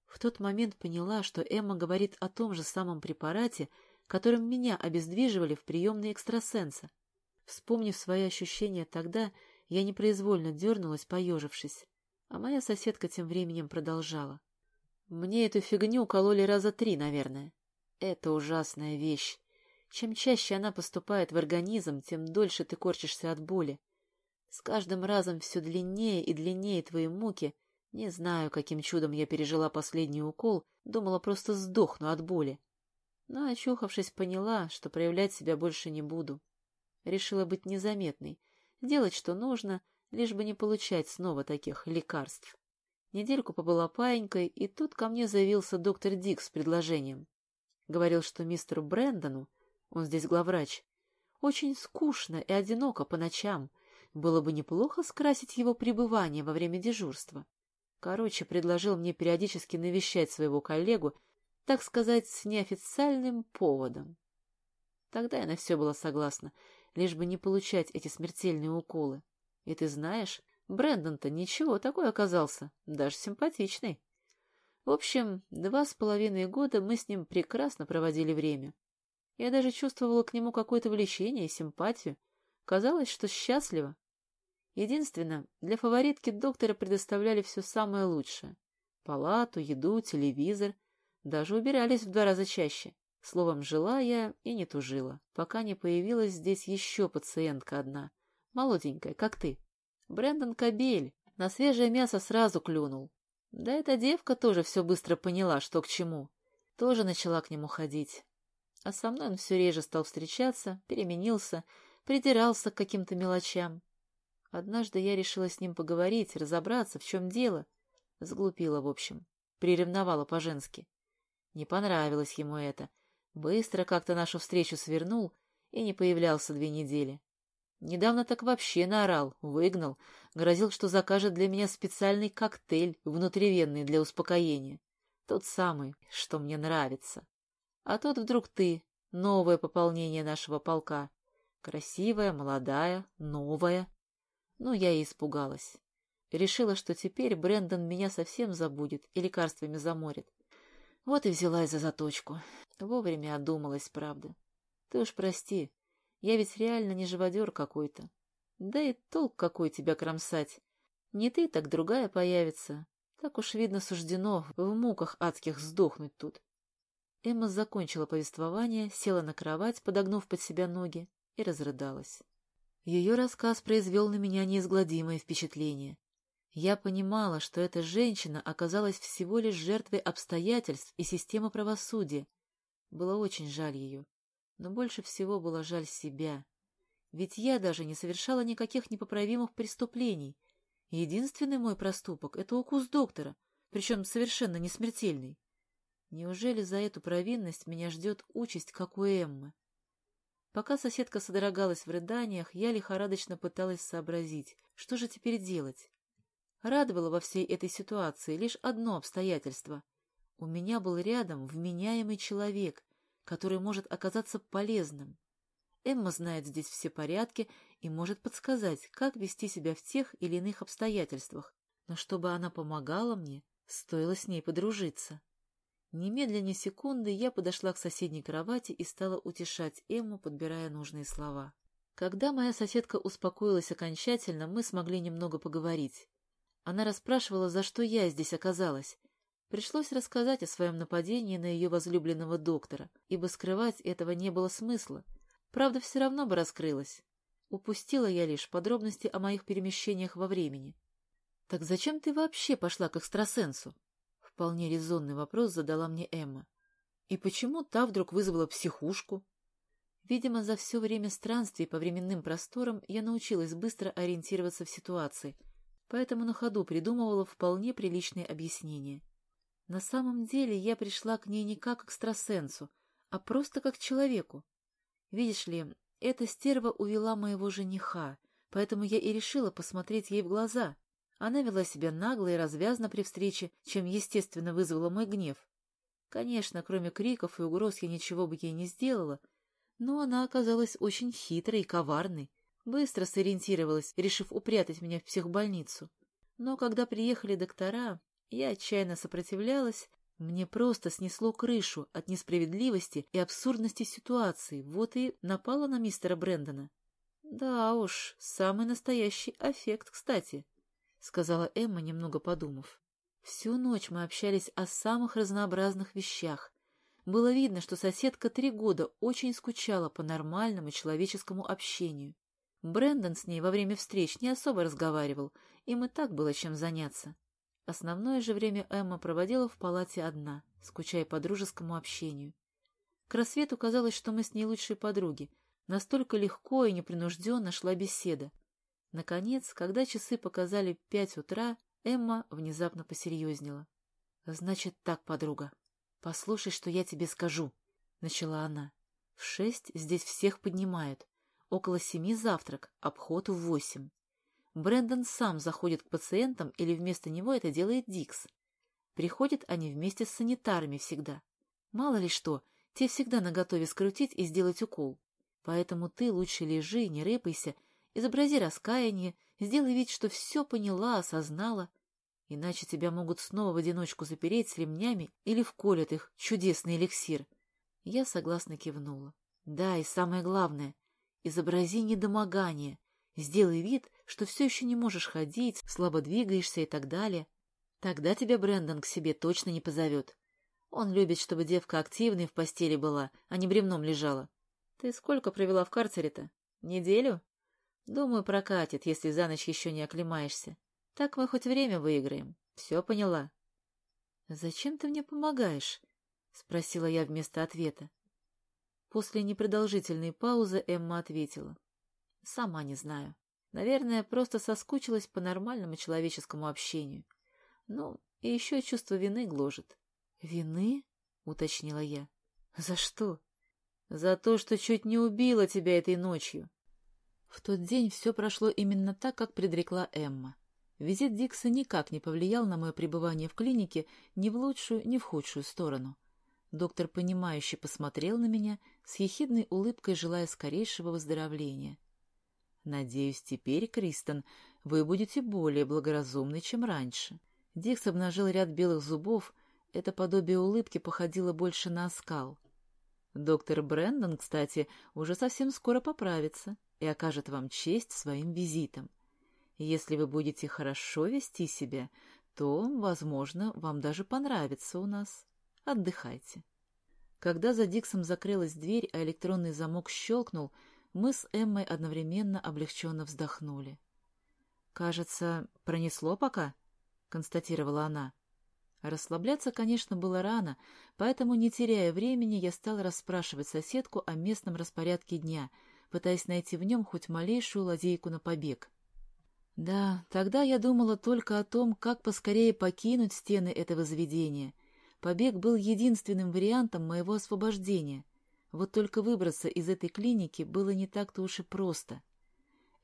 В тот момент поняла, что Эмма говорит о том же самом препарате, которым меня обездвиживали в приемной экстрасенса. Вспомнив свои ощущения тогда, я непроизвольно дернулась, поежившись, а моя соседка тем временем продолжала. Мне эту фигню укололи раза три, наверное. Это ужасная вещь. Чем чаще она поступает в организм, тем дольше ты корчишься от боли. С каждым разом все длиннее и длиннее твои муки. Не знаю, каким чудом я пережила последний укол, думала, просто сдохну от боли. Но, очухавшись, поняла, что проявлять себя больше не буду. Решила быть незаметной, делать, что нужно, лишь бы не получать снова таких лекарств. Недельку побыла паенькой, и тут ко мне заявился доктор Дик с предложением. Говорил, что мистеру Брэндону, он здесь главврач, очень скучно и одиноко по ночам, было бы неплохо скрасить его пребывание во время дежурства. Короче, предложил мне периодически навещать своего коллегу, так сказать, с неофициальным поводом. Тогда я на все была согласна, лишь бы не получать эти смертельные уколы. И ты знаешь, Брэндон-то ничего такой оказался, даже симпатичный. В общем, два с половиной года мы с ним прекрасно проводили время. Я даже чувствовала к нему какое-то влечение и симпатию, Казалось, что счастлива. Единственное, для фаворитки доктора предоставляли все самое лучшее. Палату, еду, телевизор. Даже убирались в два раза чаще. Словом, жила я и не тужила, пока не появилась здесь еще пациентка одна. Молоденькая, как ты. Брэндон Кабель. На свежее мясо сразу клюнул. Да эта девка тоже все быстро поняла, что к чему. Тоже начала к нему ходить. А со мной он все реже стал встречаться, переменился — придирался к каким-то мелочам. Однажды я решила с ним поговорить, разобраться, в чем дело. Сглупила, в общем. Приревновала по-женски. Не понравилось ему это. Быстро как-то нашу встречу свернул и не появлялся две недели. Недавно так вообще наорал, выгнал, грозил, что закажет для меня специальный коктейль внутривенный для успокоения. Тот самый, что мне нравится. А тут вдруг ты, новое пополнение нашего полка. Красивая, молодая, новая. Ну, я и испугалась. Решила, что теперь Брэндон меня совсем забудет и лекарствами заморит. Вот и взялась за заточку. Вовремя одумалась, правда. Ты уж прости, я ведь реально не живодер какой-то. Да и толк какой тебя кромсать. Не ты, так другая появится. Так уж, видно, суждено в муках адских сдохнуть тут. Эмма закончила повествование, села на кровать, подогнув под себя ноги, и разрыдалась. Ее рассказ произвел на меня неизгладимое впечатление. Я понимала, что эта женщина оказалась всего лишь жертвой обстоятельств и системы правосудия. Было очень жаль ее, но больше всего было жаль себя. Ведь я даже не совершала никаких непоправимых преступлений. Единственный мой проступок — это укус доктора, причем совершенно не смертельный. Неужели за эту провинность меня ждет участь, как у Эммы? Пока соседка содрогалась в рыданиях, я лихорадочно пыталась сообразить, что же теперь делать. Радовало во всей этой ситуации лишь одно обстоятельство. У меня был рядом вменяемый человек, который может оказаться полезным. Эмма знает здесь все порядки и может подсказать, как вести себя в тех или иных обстоятельствах, но чтобы она помогала мне, стоило с ней подружиться. Немедленно секунды я подошла к соседней кровати и стала утешать Эмму, подбирая нужные слова. Когда моя соседка успокоилась окончательно, мы смогли немного поговорить. Она расспрашивала, за что я здесь оказалась. Пришлось рассказать о своем нападении на ее возлюбленного доктора, ибо скрывать этого не было смысла. Правда, все равно бы раскрылась. Упустила я лишь подробности о моих перемещениях во времени. — Так зачем ты вообще пошла к экстрасенсу? Вполне резонный вопрос задала мне Эмма. И почему та вдруг вызвала психушку? Видимо, за все время странствий по временным просторам я научилась быстро ориентироваться в ситуации, поэтому на ходу придумывала вполне приличные объяснения. На самом деле я пришла к ней не как экстрасенсу, а просто как человеку. Видишь ли, эта стерва увела моего жениха, поэтому я и решила посмотреть ей в глаза. Она вела себя нагло и развязно при встрече, чем, естественно, вызвала мой гнев. Конечно, кроме криков и угроз я ничего бы ей не сделала, но она оказалась очень хитрой и коварной, быстро сориентировалась, решив упрятать меня в психбольницу. Но когда приехали доктора, я отчаянно сопротивлялась, мне просто снесло крышу от несправедливости и абсурдности ситуации, вот и напала на мистера Брэндона. Да уж, самый настоящий аффект, кстати. — сказала Эмма, немного подумав. Всю ночь мы общались о самых разнообразных вещах. Было видно, что соседка три года очень скучала по нормальному человеческому общению. Брэндон с ней во время встреч не особо разговаривал, им и так было чем заняться. Основное же время Эмма проводила в палате одна, скучая по дружескому общению. К рассвету казалось, что мы с ней лучшие подруги. Настолько легко и непринужденно шла беседа. Наконец, когда часы показали пять утра, Эмма внезапно посерьезнела. — Значит так, подруга. Послушай, что я тебе скажу, — начала она. В шесть здесь всех поднимают. Около семи завтрак, обход в восемь. Брэндон сам заходит к пациентам или вместо него это делает Дикс. Приходят они вместе с санитарами всегда. Мало ли что, те всегда наготове скрутить и сделать укол. Поэтому ты лучше лежи, не рыпайся Изобрази раскаяние, сделай вид, что все поняла, осознала. Иначе тебя могут снова в одиночку запереть с ремнями или вколят их чудесный эликсир. Я согласно кивнула. Да, и самое главное — изобрази недомогание. Сделай вид, что все еще не можешь ходить, слабо двигаешься и так далее. Тогда тебя Брэндон к себе точно не позовет. Он любит, чтобы девка активной в постели была, а не бремном лежала. Ты сколько провела в карцере-то? Неделю? Думаю, прокатит, если за ночь еще не оклемаешься. Так мы хоть время выиграем. Все поняла. — Зачем ты мне помогаешь? — спросила я вместо ответа. После непродолжительной паузы Эмма ответила. — Сама не знаю. Наверное, просто соскучилась по нормальному человеческому общению. Ну, и еще чувство вины гложет. — Вины? — уточнила я. — За что? — За то, что чуть не убила тебя этой ночью. В тот день все прошло именно так, как предрекла Эмма. Визит Дикса никак не повлиял на мое пребывание в клинике ни в лучшую, ни в худшую сторону. Доктор, понимающе посмотрел на меня, с ехидной улыбкой желая скорейшего выздоровления. «Надеюсь, теперь, Кристен, вы будете более благоразумны, чем раньше». Дикс обнажил ряд белых зубов, это подобие улыбки походило больше на оскал. Доктор Брэндон, кстати, уже совсем скоро поправится и окажет вам честь своим визитом. Если вы будете хорошо вести себя, то, возможно, вам даже понравится у нас. Отдыхайте. Когда за Диксом закрылась дверь, а электронный замок щелкнул, мы с Эммой одновременно облегченно вздохнули. «Кажется, пронесло пока?» — констатировала она. Расслабляться, конечно, было рано, поэтому, не теряя времени, я стал расспрашивать соседку о местном распорядке дня — пытаясь найти в нем хоть малейшую лазейку на побег. Да, тогда я думала только о том, как поскорее покинуть стены этого заведения. Побег был единственным вариантом моего освобождения. Вот только выбраться из этой клиники было не так-то уж и просто.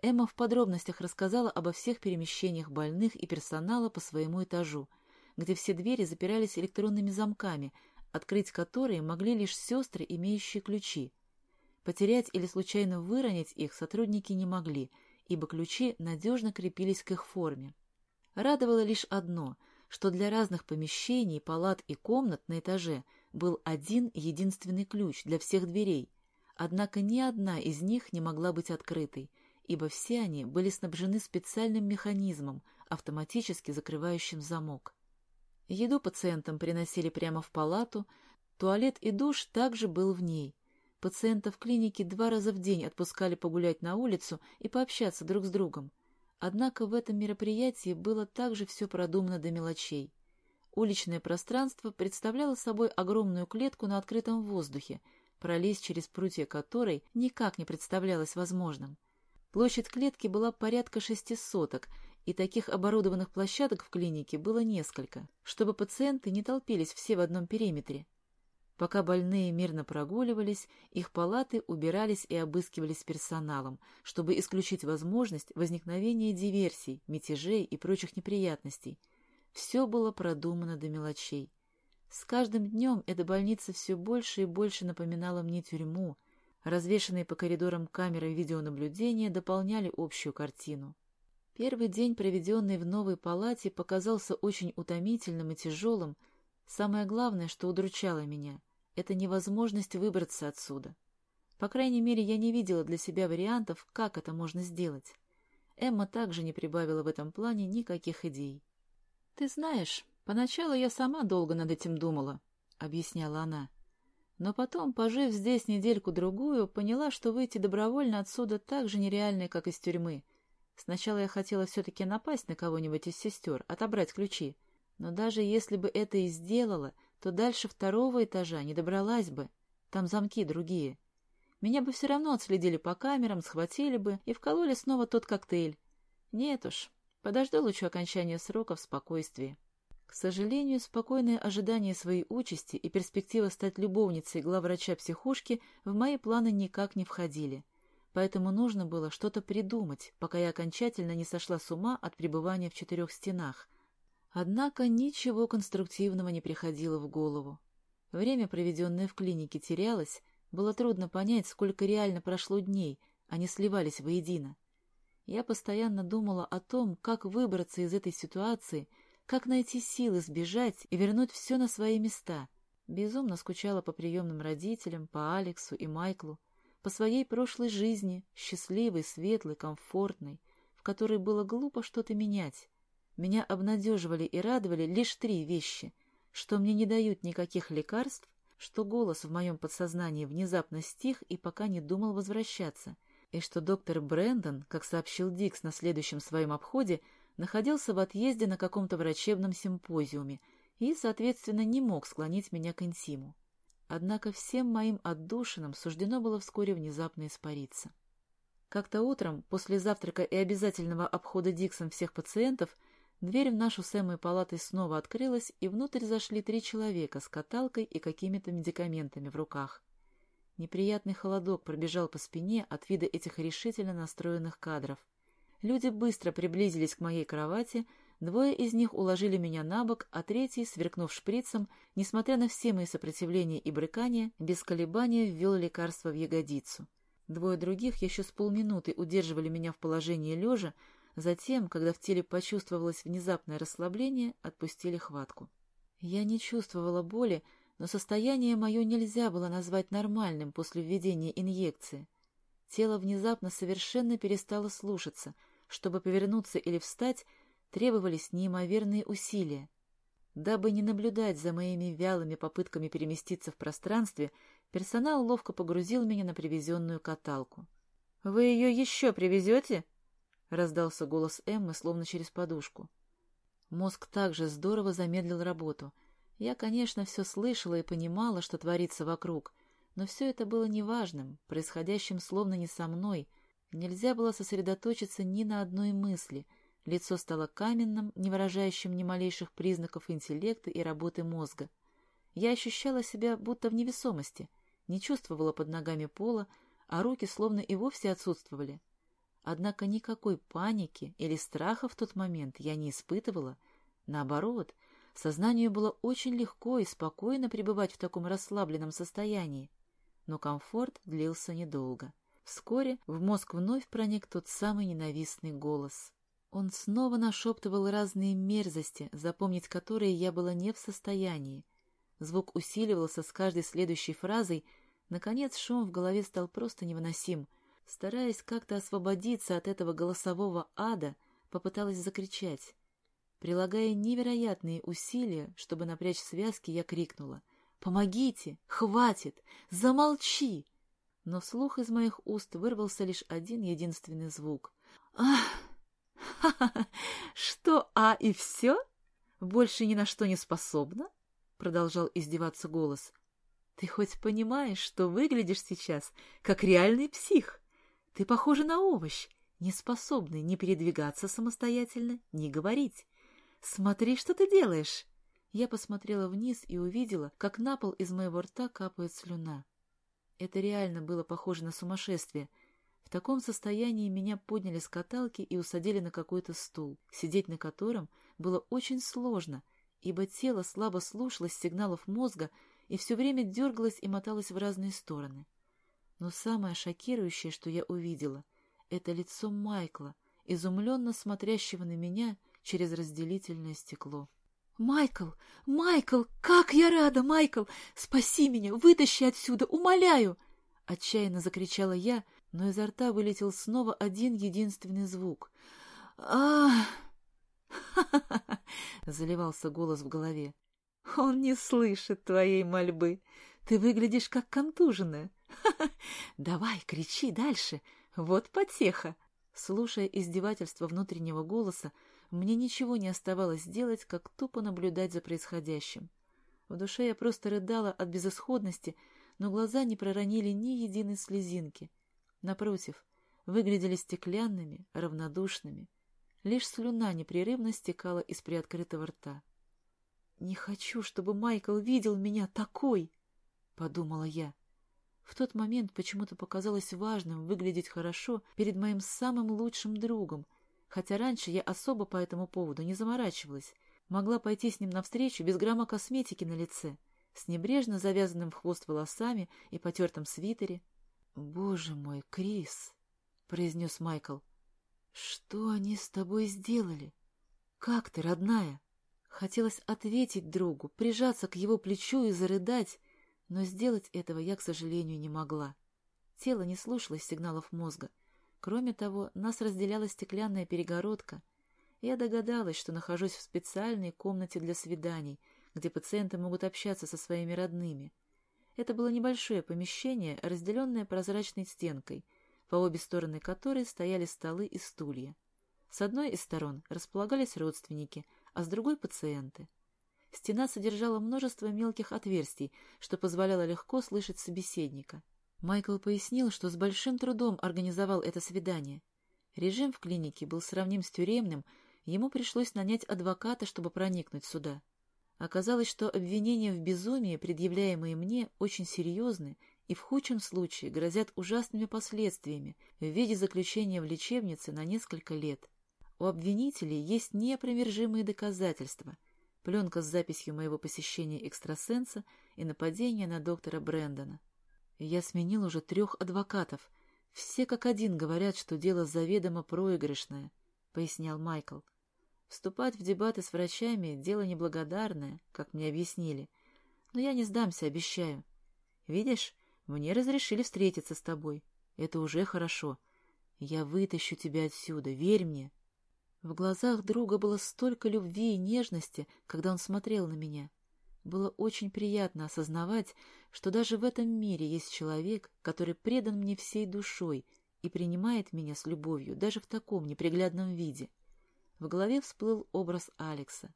Эмма в подробностях рассказала обо всех перемещениях больных и персонала по своему этажу, где все двери запирались электронными замками, открыть которые могли лишь сестры, имеющие ключи. Потерять или случайно выронить их сотрудники не могли, ибо ключи надежно крепились к их форме. Радовало лишь одно — что для разных помещений, палат и комнат на этаже был один единственный ключ для всех дверей, однако ни одна из них не могла быть открытой, ибо все они были снабжены специальным механизмом, автоматически закрывающим замок. Еду пациентам приносили прямо в палату, туалет и душ также был в ней. Пациентов в клинике два раза в день отпускали погулять на улицу и пообщаться друг с другом. Однако в этом мероприятии было также все продумано до мелочей. Уличное пространство представляло собой огромную клетку на открытом воздухе, пролезть через прутья которой никак не представлялось возможным. Площадь клетки была порядка шести соток, и таких оборудованных площадок в клинике было несколько, чтобы пациенты не толпились все в одном периметре. Пока больные мирно прогуливались, их палаты убирались и обыскивались персоналом, чтобы исключить возможность возникновения диверсий, мятежей и прочих неприятностей. Все было продумано до мелочей. С каждым днем эта больница все больше и больше напоминала мне тюрьму. Развешанные по коридорам камеры видеонаблюдения дополняли общую картину. Первый день, проведенный в новой палате, показался очень утомительным и тяжелым, Самое главное, что удручало меня, это невозможность выбраться отсюда. По крайней мере, я не видела для себя вариантов, как это можно сделать. Эмма также не прибавила в этом плане никаких идей. — Ты знаешь, поначалу я сама долго над этим думала, — объясняла она. Но потом, пожив здесь недельку-другую, поняла, что выйти добровольно отсюда так же нереально, как из тюрьмы. Сначала я хотела все-таки напасть на кого-нибудь из сестер, отобрать ключи. Но даже если бы это и сделала, то дальше второго этажа не добралась бы. Там замки другие. Меня бы все равно отследили по камерам, схватили бы и вкололи снова тот коктейль. Нет уж, подожду лучше окончания срока в спокойствии. К сожалению, спокойное ожидание своей участи и перспектива стать любовницей главврача психушки в мои планы никак не входили. Поэтому нужно было что-то придумать, пока я окончательно не сошла с ума от пребывания в четырех стенах, Однако ничего конструктивного не приходило в голову. Время, проведенное в клинике, терялось, было трудно понять, сколько реально прошло дней, они сливались воедино. Я постоянно думала о том, как выбраться из этой ситуации, как найти силы сбежать и вернуть все на свои места. Безумно скучала по приемным родителям, по Алексу и Майклу, по своей прошлой жизни, счастливой, светлой, комфортной, в которой было глупо что-то менять. Меня обнадеживали и радовали лишь три вещи, что мне не дают никаких лекарств, что голос в моем подсознании внезапно стих и пока не думал возвращаться, и что доктор Брэндон, как сообщил Дикс на следующем своем обходе, находился в отъезде на каком-то врачебном симпозиуме и, соответственно, не мог склонить меня к интиму. Однако всем моим отдушинам суждено было вскоре внезапно испариться. Как-то утром, после завтрака и обязательного обхода Диксом всех пациентов, Дверь в нашу с Эммой палатой снова открылась, и внутрь зашли три человека с каталкой и какими-то медикаментами в руках. Неприятный холодок пробежал по спине от вида этих решительно настроенных кадров. Люди быстро приблизились к моей кровати, двое из них уложили меня на бок, а третий, сверкнув шприцем, несмотря на все мои сопротивления и брыкания, без колебания ввел лекарство в ягодицу. Двое других еще с полминуты удерживали меня в положении лежа, Затем, когда в теле почувствовалось внезапное расслабление, отпустили хватку. Я не чувствовала боли, но состояние мое нельзя было назвать нормальным после введения инъекции. Тело внезапно совершенно перестало слушаться. Чтобы повернуться или встать, требовались неимоверные усилия. Дабы не наблюдать за моими вялыми попытками переместиться в пространстве, персонал ловко погрузил меня на привезенную каталку. — Вы ее еще привезете? — раздался голос Эммы, словно через подушку. Мозг также здорово замедлил работу. Я, конечно, все слышала и понимала, что творится вокруг, но все это было неважным, происходящим словно не со мной. Нельзя было сосредоточиться ни на одной мысли. Лицо стало каменным, не выражающим ни малейших признаков интеллекта и работы мозга. Я ощущала себя будто в невесомости, не чувствовала под ногами пола, а руки словно и вовсе отсутствовали. Однако никакой паники или страха в тот момент я не испытывала. Наоборот, сознанию было очень легко и спокойно пребывать в таком расслабленном состоянии. Но комфорт длился недолго. Вскоре в мозг вновь проник тот самый ненавистный голос. Он снова нашептывал разные мерзости, запомнить которые я была не в состоянии. Звук усиливался с каждой следующей фразой. Наконец шум в голове стал просто невыносим. Стараясь как-то освободиться от этого голосового ада, попыталась закричать. Прилагая невероятные усилия, чтобы напрячь связки, я крикнула. «Помогите! Хватит! Замолчи!» Но вслух из моих уст вырвался лишь один единственный звук. «Ах! Ха-ха-ха! [LAUGHS] Что, а и все? Больше ни на что не способна?» Продолжал издеваться голос. «Ты хоть понимаешь, что выглядишь сейчас, как реальный псих? Ты похожа на овощ, не способный ни передвигаться самостоятельно, ни говорить. Смотри, что ты делаешь!» Я посмотрела вниз и увидела, как на пол из моего рта капает слюна. Это реально было похоже на сумасшествие. В таком состоянии меня подняли с каталки и усадили на какой-то стул, сидеть на котором было очень сложно, ибо тело слабо слушалось сигналов мозга и все время дергалось и моталось в разные стороны. Но самое шокирующее, что я увидела, это лицо Майкла, изумленно смотрящего на меня через разделительное стекло. «Майкл! Майкл! Как я рада, Майкл! Спаси меня! Вытащи отсюда! Умоляю!» Отчаянно закричала я, но изо рта вылетел снова один единственный звук. а [LAUGHS] заливался голос в голове. «Он не слышит твоей мольбы. Ты выглядишь как контуженная. [LAUGHS] Давай, кричи дальше. Вот потеха!» Слушая издевательство внутреннего голоса, мне ничего не оставалось делать, как тупо наблюдать за происходящим. В душе я просто рыдала от безысходности, но глаза не проронили ни единой слезинки. Напротив, выглядели стеклянными, равнодушными. Лишь слюна непрерывно стекала из приоткрытого рта. «Не хочу, чтобы Майкл видел меня такой!» — подумала я. В тот момент почему-то показалось важным выглядеть хорошо перед моим самым лучшим другом, хотя раньше я особо по этому поводу не заморачивалась, могла пойти с ним навстречу без грамма косметики на лице, с небрежно завязанным в хвост волосами и потертом свитере. — Боже мой, Крис! — произнес Майкл. — Что они с тобой сделали? Как ты, родная? Хотелось ответить другу, прижаться к его плечу и зарыдать, но сделать этого я, к сожалению, не могла. Тело не слушалось сигналов мозга — Кроме того, нас разделяла стеклянная перегородка. Я догадалась, что нахожусь в специальной комнате для свиданий, где пациенты могут общаться со своими родными. Это было небольшое помещение, разделенное прозрачной стенкой, по обе стороны которой стояли столы и стулья. С одной из сторон располагались родственники, а с другой — пациенты. Стена содержала множество мелких отверстий, что позволяло легко слышать собеседника — Майкл пояснил, что с большим трудом организовал это свидание. Режим в клинике был сравним с тюремным, ему пришлось нанять адвоката, чтобы проникнуть сюда. Оказалось, что обвинения в безумии, предъявляемые мне, очень серьезны и в худшем случае грозят ужасными последствиями в виде заключения в лечебнице на несколько лет. У обвинителей есть неопровержимые доказательства. Пленка с записью моего посещения экстрасенса и нападения на доктора Брэндона. Я сменил уже трех адвокатов. Все как один говорят, что дело заведомо проигрышное, — пояснял Майкл. Вступать в дебаты с врачами — дело неблагодарное, как мне объяснили. Но я не сдамся, обещаю. Видишь, мне разрешили встретиться с тобой. Это уже хорошо. Я вытащу тебя отсюда, верь мне. В глазах друга было столько любви и нежности, когда он смотрел на меня. Было очень приятно осознавать, что даже в этом мире есть человек, который предан мне всей душой и принимает меня с любовью даже в таком неприглядном виде. В голове всплыл образ Алекса.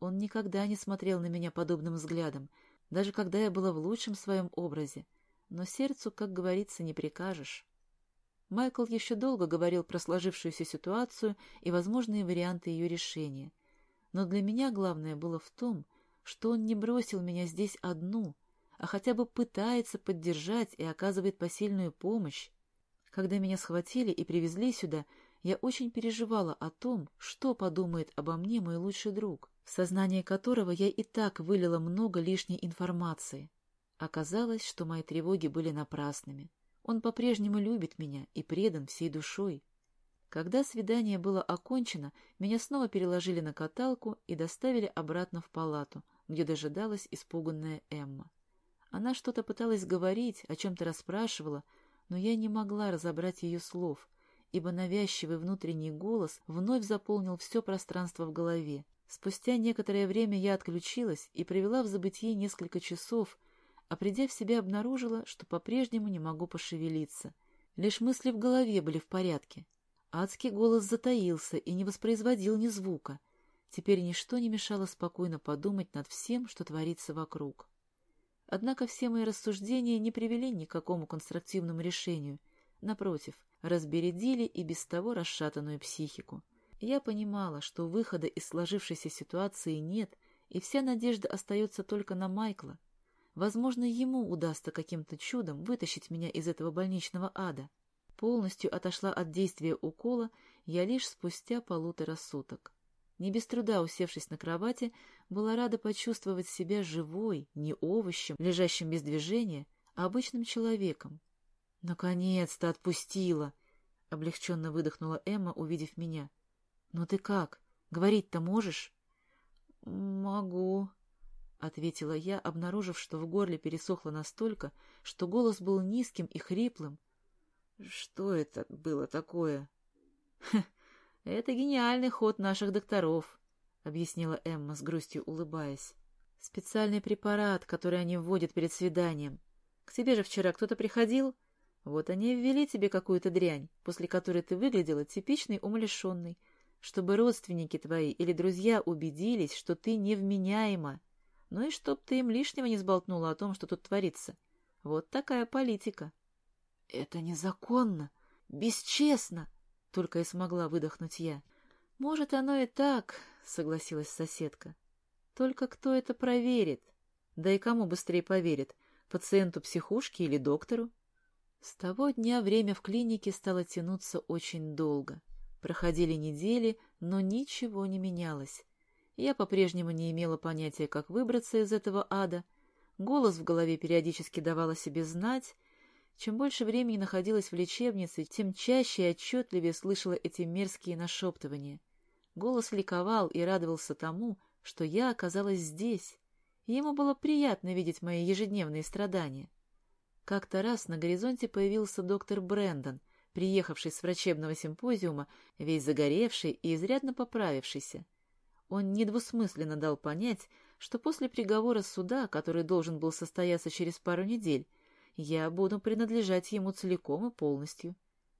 Он никогда не смотрел на меня подобным взглядом, даже когда я была в лучшем своем образе. Но сердцу, как говорится, не прикажешь. Майкл еще долго говорил про сложившуюся ситуацию и возможные варианты ее решения. Но для меня главное было в том, что он не бросил меня здесь одну, а хотя бы пытается поддержать и оказывает посильную помощь. Когда меня схватили и привезли сюда, я очень переживала о том, что подумает обо мне мой лучший друг, в сознание которого я и так вылила много лишней информации. Оказалось, что мои тревоги были напрасными. Он по-прежнему любит меня и предан всей душой. Когда свидание было окончено, меня снова переложили на каталку и доставили обратно в палату, где дожидалась испуганная Эмма. Она что-то пыталась говорить, о чем-то расспрашивала, но я не могла разобрать ее слов, ибо навязчивый внутренний голос вновь заполнил все пространство в голове. Спустя некоторое время я отключилась и провела в забытии несколько часов, а придя в себя обнаружила, что по-прежнему не могу пошевелиться. Лишь мысли в голове были в порядке. Адский голос затаился и не воспроизводил ни звука. Теперь ничто не мешало спокойно подумать над всем, что творится вокруг. Однако все мои рассуждения не привели ни к какому конструктивному решению. Напротив, разбередили и без того расшатанную психику. Я понимала, что выхода из сложившейся ситуации нет, и вся надежда остается только на Майкла. Возможно, ему удастся каким-то чудом вытащить меня из этого больничного ада. Полностью отошла от действия укола я лишь спустя полутора суток. Не без труда усевшись на кровати, была рада почувствовать себя живой, не овощем, лежащим без движения, а обычным человеком, «Наконец-то отпустила!» — облегченно выдохнула Эмма, увидев меня. «Ну ты как? Говорить-то можешь?» «Могу», — ответила я, обнаружив, что в горле пересохло настолько, что голос был низким и хриплым. «Что это было такое?» «Это гениальный ход наших докторов», — объяснила Эмма с грустью улыбаясь. «Специальный препарат, который они вводят перед свиданием. К тебе же вчера кто-то приходил?» Вот они ввели тебе какую-то дрянь, после которой ты выглядела типичной умалишенной, чтобы родственники твои или друзья убедились, что ты невменяема. Ну и чтоб ты им лишнего не сболтнула о том, что тут творится. Вот такая политика. — Это незаконно, бесчестно, — только и смогла выдохнуть я. — Может, оно и так, — согласилась соседка. — Только кто это проверит? Да и кому быстрее поверит, пациенту психушки или доктору? — с того дня время в клинике стало тянуться очень долго. Проходили недели, но ничего не менялось. Я по-прежнему не имела понятия, как выбраться из этого ада. Голос в голове периодически давал о себе знать. Чем больше времени находилась в лечебнице, тем чаще и отчетливее слышала эти мерзкие нашептывания. Голос ликовал и радовался тому, что я оказалась здесь. ему было приятно видеть мои ежедневные страдания. Как-то раз на горизонте появился доктор Брэндон, приехавший с врачебного симпозиума, весь загоревший и изрядно поправившийся. Он недвусмысленно дал понять, что после приговора суда, который должен был состояться через пару недель, я буду принадлежать ему целиком и полностью.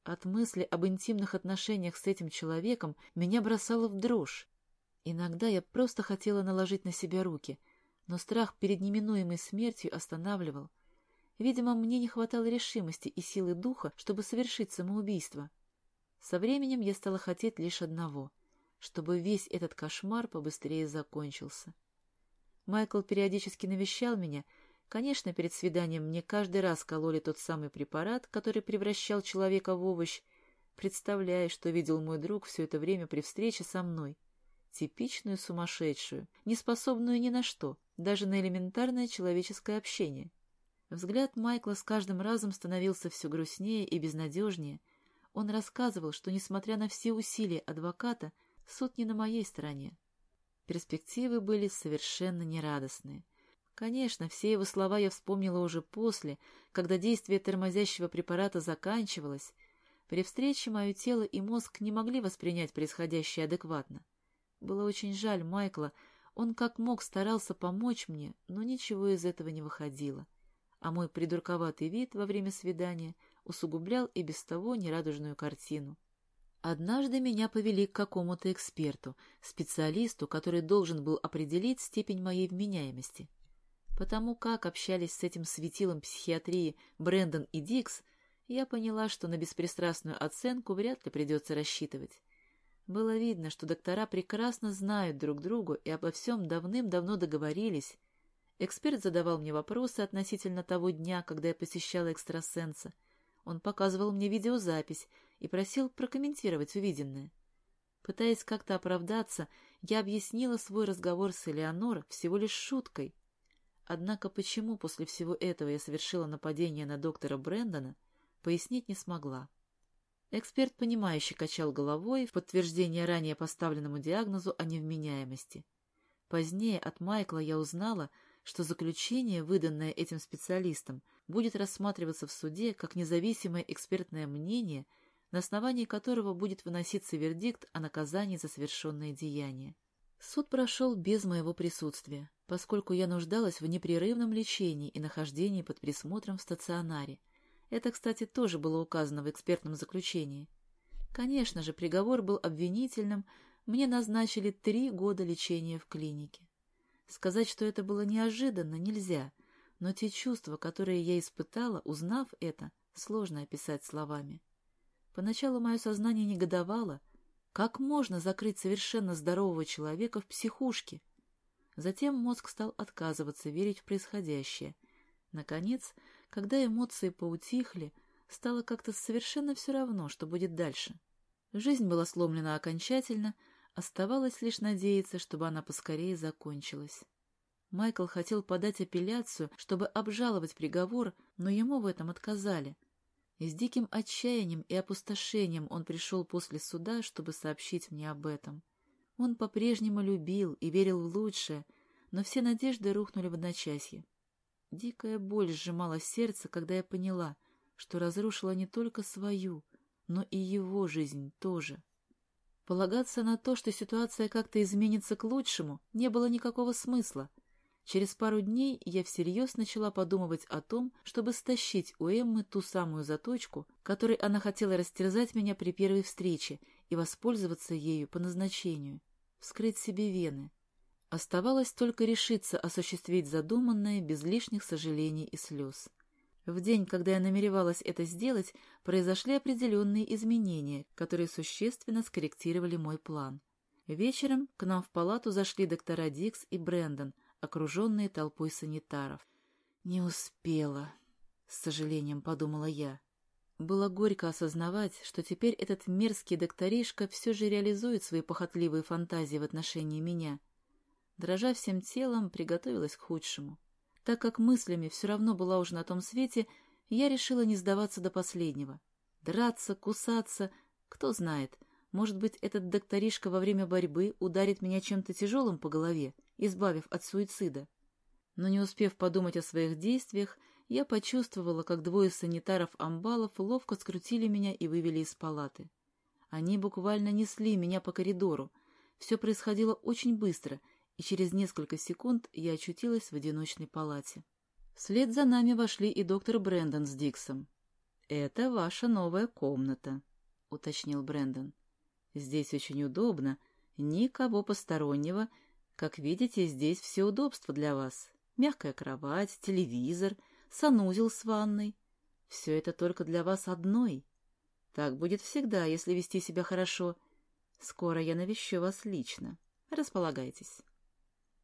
От мысли об интимных отношениях с этим человеком меня бросало в дрожь. Иногда я просто хотела наложить на себя руки, но страх перед неминуемой смертью останавливал — Видимо, мне не хватало решимости и силы духа, чтобы совершить самоубийство. Со временем я стала хотеть лишь одного — чтобы весь этот кошмар побыстрее закончился. Майкл периодически навещал меня. Конечно, перед свиданием мне каждый раз кололи тот самый препарат, который превращал человека в овощ, представляя, что видел мой друг все это время при встрече со мной. Типичную сумасшедшую, неспособную ни на что, даже на элементарное человеческое общение. Взгляд Майкла с каждым разом становился все грустнее и безнадежнее. Он рассказывал, что, несмотря на все усилия адвоката, суд не на моей стороне. Перспективы были совершенно нерадостные. Конечно, все его слова я вспомнила уже после, когда действие тормозящего препарата заканчивалось. При встрече мое тело и мозг не могли воспринять происходящее адекватно. Было очень жаль Майкла, он как мог старался помочь мне, но ничего из этого не выходило а мой придурковатый вид во время свидания усугублял и без того нерадужную картину. Однажды меня повели к какому-то эксперту, специалисту, который должен был определить степень моей вменяемости. Потому как общались с этим светилом психиатрии Брэндон и Дикс, я поняла, что на беспристрастную оценку вряд ли придется рассчитывать. Было видно, что доктора прекрасно знают друг друга и обо всем давным-давно договорились. Эксперт задавал мне вопросы относительно того дня, когда я посещала экстрасенса. Он показывал мне видеозапись и просил прокомментировать увиденное. Пытаясь как-то оправдаться, я объяснила свой разговор с Элеонор всего лишь шуткой. Однако почему после всего этого я совершила нападение на доктора Брэндона, пояснить не смогла. Эксперт, понимающе качал головой в подтверждение ранее поставленному диагнозу о невменяемости. Позднее от Майкла я узнала, что заключение, выданное этим специалистом, будет рассматриваться в суде как независимое экспертное мнение, на основании которого будет выноситься вердикт о наказании за совершенное деяние. Суд прошел без моего присутствия, поскольку я нуждалась в непрерывном лечении и нахождении под присмотром в стационаре – это, кстати, тоже было указано в экспертном заключении. Конечно же, приговор был обвинительным, мне назначили три года лечения в клинике. Сказать, что это было неожиданно, нельзя, но те чувства, которые я испытала, узнав это, сложно описать словами. Поначалу мое сознание негодовало, как можно закрыть совершенно здорового человека в психушке? Затем мозг стал отказываться верить в происходящее. Наконец, когда эмоции поутихли, стало как-то совершенно все равно, что будет дальше. Жизнь была сломлена окончательно, оставалось лишь надеяться, чтобы она поскорее закончилась. Майкл хотел подать апелляцию, чтобы обжаловать приговор, но ему в этом отказали. И с диким отчаянием и опустошением он пришел после суда, чтобы сообщить мне об этом. Он по-прежнему любил и верил в лучшее, но все надежды рухнули в одночасье. Дикая боль сжимала сердце, когда я поняла, что разрушила не только свою, но и его жизнь тоже. Полагаться на то, что ситуация как-то изменится к лучшему, не было никакого смысла. Через пару дней я всерьез начала подумывать о том, чтобы стащить у Эммы ту самую заточку, которой она хотела растерзать меня при первой встрече и воспользоваться ею по назначению, вскрыть себе вены. Оставалось только решиться осуществить задуманное без лишних сожалений и слез. В день, когда я намеревалась это сделать, произошли определенные изменения, которые существенно скорректировали мой план. Вечером к нам в палату зашли доктора Дикс и Брэндон, окруженные толпой санитаров. «Не успела», — с сожалением подумала я. Было горько осознавать, что теперь этот мерзкий докторишка все же реализует свои похотливые фантазии в отношении меня — дрожа всем телом, приготовилась к худшему. Так как мыслями все равно была уже на том свете, я решила не сдаваться до последнего. Драться, кусаться, кто знает, может быть, этот докторишка во время борьбы ударит меня чем-то тяжелым по голове, избавив от суицида. Но не успев подумать о своих действиях, я почувствовала, как двое санитаров-амбалов ловко скрутили меня и вывели из палаты. Они буквально несли меня по коридору. Все происходило очень быстро — и через несколько секунд я очутилась в одиночной палате. Вслед за нами вошли и доктор Брэндон с Диксом. «Это ваша новая комната», — уточнил Брэндон. «Здесь очень удобно, никого постороннего. Как видите, здесь все удобства для вас. Мягкая кровать, телевизор, санузел с ванной. Все это только для вас одной. Так будет всегда, если вести себя хорошо. Скоро я навещу вас лично. Располагайтесь».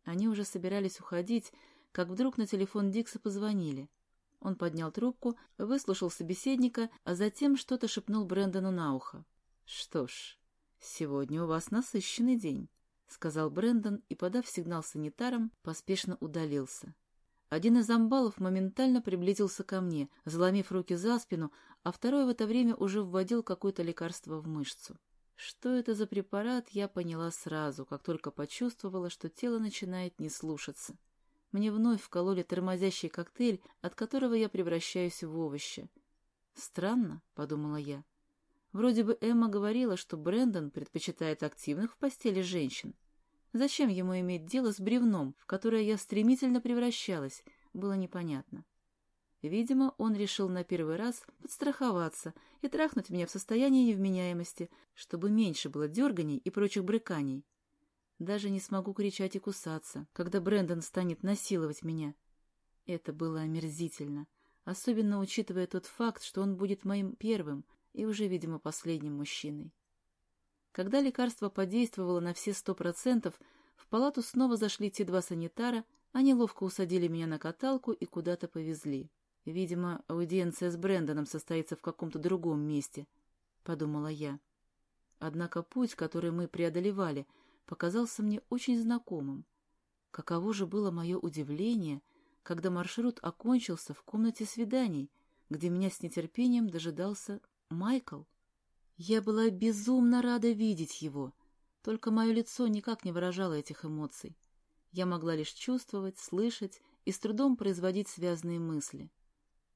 Они уже собирались уходить, как вдруг на телефон Дикса позвонили. Он поднял трубку, выслушал собеседника, а затем что-то шепнул Брэндону на ухо. «Что ж, сегодня у вас насыщенный день», — сказал Брэндон и, подав сигнал санитарам, поспешно удалился. Один из амбалов моментально приблизился ко мне, заломив руки за спину, а второй в это время уже вводил какое-то лекарство в мышцу. Что это за препарат, я поняла сразу, как только почувствовала, что тело начинает не слушаться. Мне вновь вкололи тормозящий коктейль, от которого я превращаюсь в овощи. «Странно», — подумала я. Вроде бы Эмма говорила, что Брэндон предпочитает активных в постели женщин. Зачем ему иметь дело с бревном, в которое я стремительно превращалась, было непонятно. Видимо, он решил на первый раз подстраховаться и трахнуть меня в состоянии невменяемости, чтобы меньше было дерганий и прочих брыканий. Даже не смогу кричать и кусаться, когда Брэндон станет насиловать меня. Это было омерзительно, особенно учитывая тот факт, что он будет моим первым и уже, видимо, последним мужчиной. Когда лекарство подействовало на все сто процентов, в палату снова зашли те два санитара, они ловко усадили меня на каталку и куда-то повезли. Видимо, аудиенция с Брэндоном состоится в каком-то другом месте, — подумала я. Однако путь, который мы преодолевали, показался мне очень знакомым. Каково же было мое удивление, когда маршрут окончился в комнате свиданий, где меня с нетерпением дожидался Майкл. Я была безумно рада видеть его, только мое лицо никак не выражало этих эмоций. Я могла лишь чувствовать, слышать и с трудом производить связанные мысли.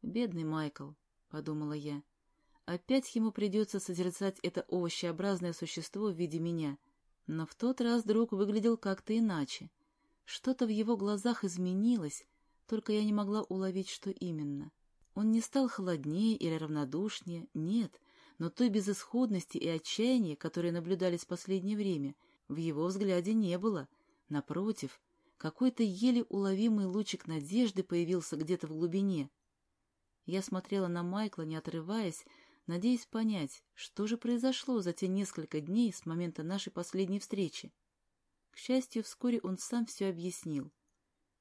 «Бедный Майкл», — подумала я. «Опять ему придется созерцать это овощеобразное существо в виде меня. Но в тот раз друг выглядел как-то иначе. Что-то в его глазах изменилось, только я не могла уловить, что именно. Он не стал холоднее или равнодушнее, нет, но той безысходности и отчаяния, которые наблюдались в последнее время, в его взгляде не было. Напротив, какой-то еле уловимый лучик надежды появился где-то в глубине. Я смотрела на Майкла, не отрываясь, надеясь понять, что же произошло за те несколько дней с момента нашей последней встречи. К счастью, вскоре он сам все объяснил.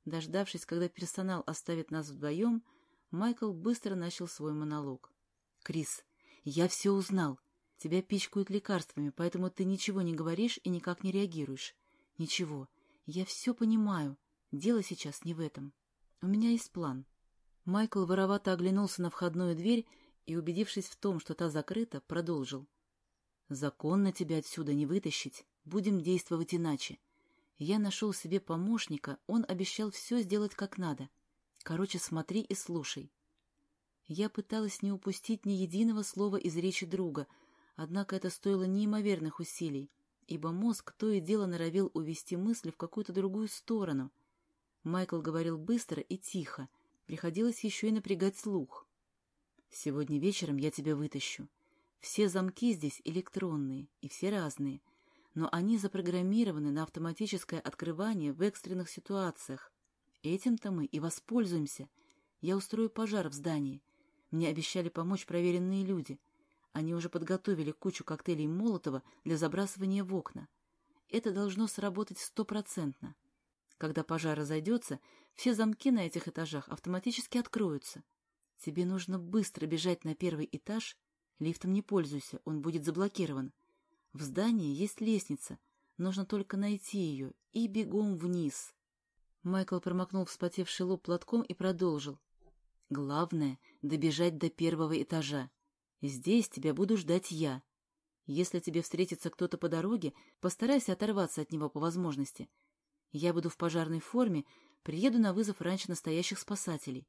Дождавшись, когда персонал оставит нас вдвоем, Майкл быстро начал свой монолог. «Крис, я все узнал. Тебя пичкают лекарствами, поэтому ты ничего не говоришь и никак не реагируешь. Ничего, я все понимаю. Дело сейчас не в этом. У меня есть план». Майкл воровато оглянулся на входную дверь и, убедившись в том, что та закрыта, продолжил. «Законно тебя отсюда не вытащить. Будем действовать иначе. Я нашел себе помощника, он обещал все сделать как надо. Короче, смотри и слушай. Я пыталась не упустить ни единого слова из речи друга, однако это стоило неимоверных усилий, ибо мозг то и дело норовил увести мысли в какую-то другую сторону. Майкл говорил быстро и тихо, приходилось еще и напрягать слух. «Сегодня вечером я тебя вытащу. Все замки здесь электронные, и все разные, но они запрограммированы на автоматическое открывание в экстренных ситуациях. Этим-то мы и воспользуемся. Я устрою пожар в здании. Мне обещали помочь проверенные люди. Они уже подготовили кучу коктейлей Молотова для забрасывания в окна. Это должно сработать стопроцентно. Когда пожар разойдется, все замки на этих этажах автоматически откроются. Тебе нужно быстро бежать на первый этаж. Лифтом не пользуйся, он будет заблокирован. В здании есть лестница, нужно только найти ее, и бегом вниз. Майкл промокнул вспотевший лоб платком и продолжил. Главное — добежать до первого этажа. Здесь тебя буду ждать я. Если тебе встретится кто-то по дороге, постарайся оторваться от него по возможности. Я буду в пожарной форме, приеду на вызов раньше настоящих спасателей.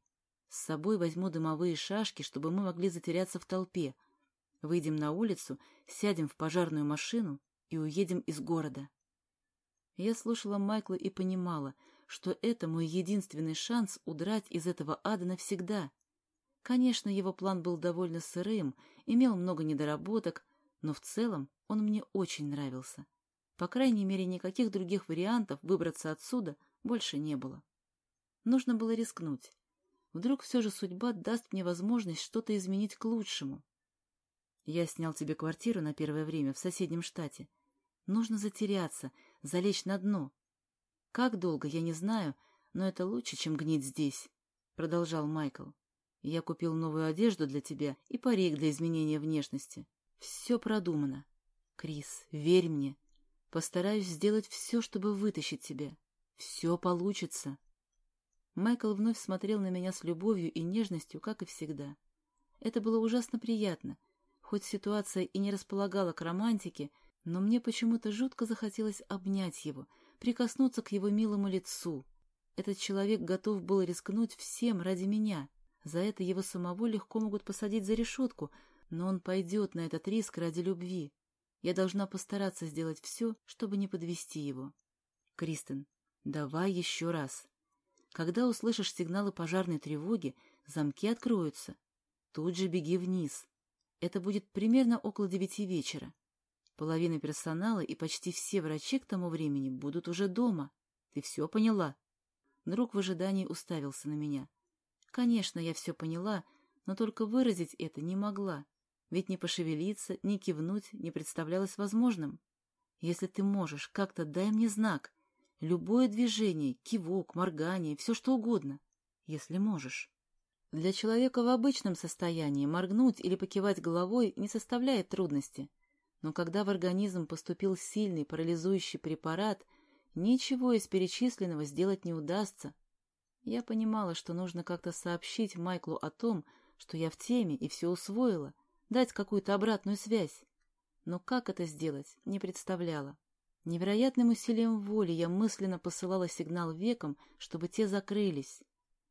С собой возьму дымовые шашки, чтобы мы могли затеряться в толпе — Выйдем на улицу, сядем в пожарную машину и уедем из города. Я слушала Майкла и понимала, что это мой единственный шанс удрать из этого ада навсегда. Конечно, его план был довольно сырым, имел много недоработок, но в целом он мне очень нравился. По крайней мере, никаких других вариантов выбраться отсюда больше не было. Нужно было рискнуть. Вдруг все же судьба даст мне возможность что-то изменить к лучшему. Я снял тебе квартиру на первое время в соседнем штате. Нужно затеряться, залечь на дно. Как долго, я не знаю, но это лучше, чем гнить здесь, — продолжал Майкл. Я купил новую одежду для тебя и парик для изменения внешности. Все продумано. Крис, верь мне. Постараюсь сделать все, чтобы вытащить тебя. Все получится. Майкл вновь смотрел на меня с любовью и нежностью, как и всегда. Это было ужасно приятно — Хоть ситуация и не располагала к романтике, но мне почему-то жутко захотелось обнять его, прикоснуться к его милому лицу. Этот человек готов был рискнуть всем ради меня. За это его самого легко могут посадить за решетку, но он пойдет на этот риск ради любви. Я должна постараться сделать все, чтобы не подвести его. Кристен, давай еще раз. Когда услышишь сигналы пожарной тревоги, замки откроются. Тут же беги вниз. Это будет примерно около девяти вечера. Половина персонала и почти все врачи к тому времени будут уже дома. Ты все поняла?» Друг в ожидании уставился на меня. Конечно, я все поняла, но только выразить это не могла. ведь ни пошевелиться, ни кивнуть не представлялось возможным. Если ты можешь, как-то дай мне знак. Любое движение, кивок, моргание, все что угодно. Если можешь. Для человека в обычном состоянии моргнуть или покивать головой не составляет трудности. Но когда в организм поступил сильный парализующий препарат, ничего из перечисленного сделать не удастся. Я понимала, что нужно как-то сообщить Майклу о том, что я в теме и все усвоила, дать какую-то обратную связь. Но как это сделать, не представляла. Невероятным усилием воли я мысленно посылала сигнал векам, чтобы те закрылись.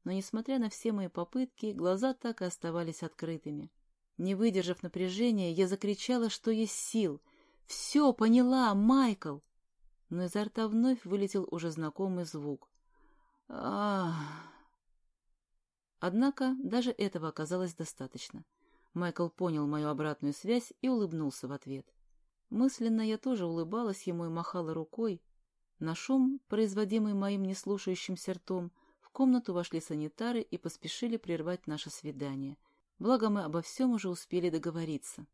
Но, несмотря на все мои попытки, глаза так и оставались открытыми. Не выдержав напряжения, я закричала, что есть сил. «Все, поняла, Майкл!» Но изо рта вновь вылетел уже знакомый звук. Ах! Однако даже этого оказалось достаточно. Майкл понял мою обратную связь и улыбнулся в ответ. Мысленно я тоже улыбалась ему и махала рукой. На шум, производимый моим неслушающимся ртом, в комнату вошли санитары и поспешили прервать наше свидание. Благо мы обо всем уже успели договориться.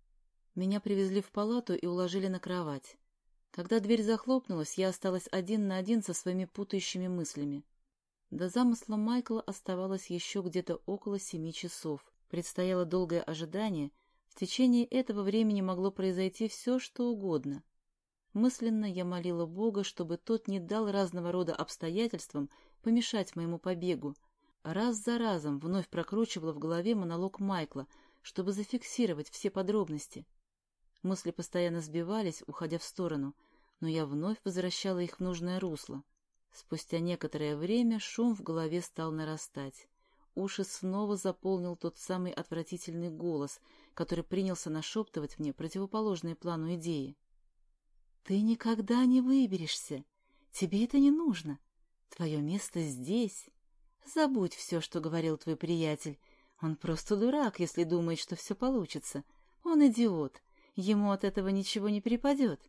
Меня привезли в палату и уложили на кровать. Когда дверь захлопнулась, я осталась один на один со своими путающими мыслями. До замысла Майкла оставалось еще где-то около семи часов. Предстояло долгое ожидание, в течение этого времени могло произойти все, что угодно. Мысленно я молила Бога, чтобы тот не дал разного рода обстоятельствам помешать моему побегу. Раз за разом вновь прокручивала в голове монолог Майкла, чтобы зафиксировать все подробности. Мысли постоянно сбивались, уходя в сторону, но я вновь возвращала их в нужное русло. Спустя некоторое время шум в голове стал нарастать. Уши снова заполнил тот самый отвратительный голос, который принялся нашептывать мне противоположные плану идеи. «Ты никогда не выберешься. Тебе это не нужно. Твое место здесь. Забудь все, что говорил твой приятель. Он просто дурак, если думает, что все получится. Он идиот. Ему от этого ничего не перепадет.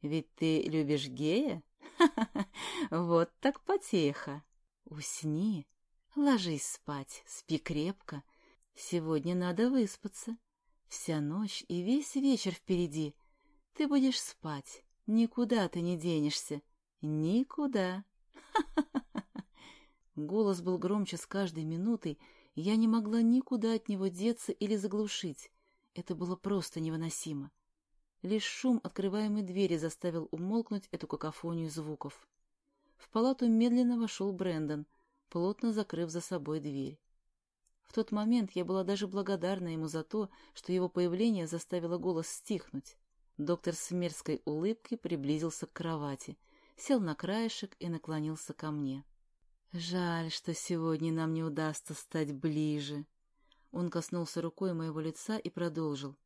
Ведь ты любишь гея? Ха-ха-ха, [LAUGHS] вот так потеха. Усни, ложись спать, спи крепко. Сегодня надо выспаться. Вся ночь и весь вечер впереди. Ты будешь спать, никуда ты не денешься. Никуда. [LAUGHS] Голос был громче с каждой минутой, и я не могла никуда от него деться или заглушить. Это было просто невыносимо. Лишь шум открываемой двери заставил умолкнуть эту какофонию звуков. В палату медленно вошел Брэндон, плотно закрыв за собой дверь. В тот момент я была даже благодарна ему за то, что его появление заставило голос стихнуть. Доктор с мерзкой улыбкой приблизился к кровати, сел на краешек и наклонился ко мне. «Жаль, что сегодня нам не удастся стать ближе». Он коснулся рукой моего лица и продолжил.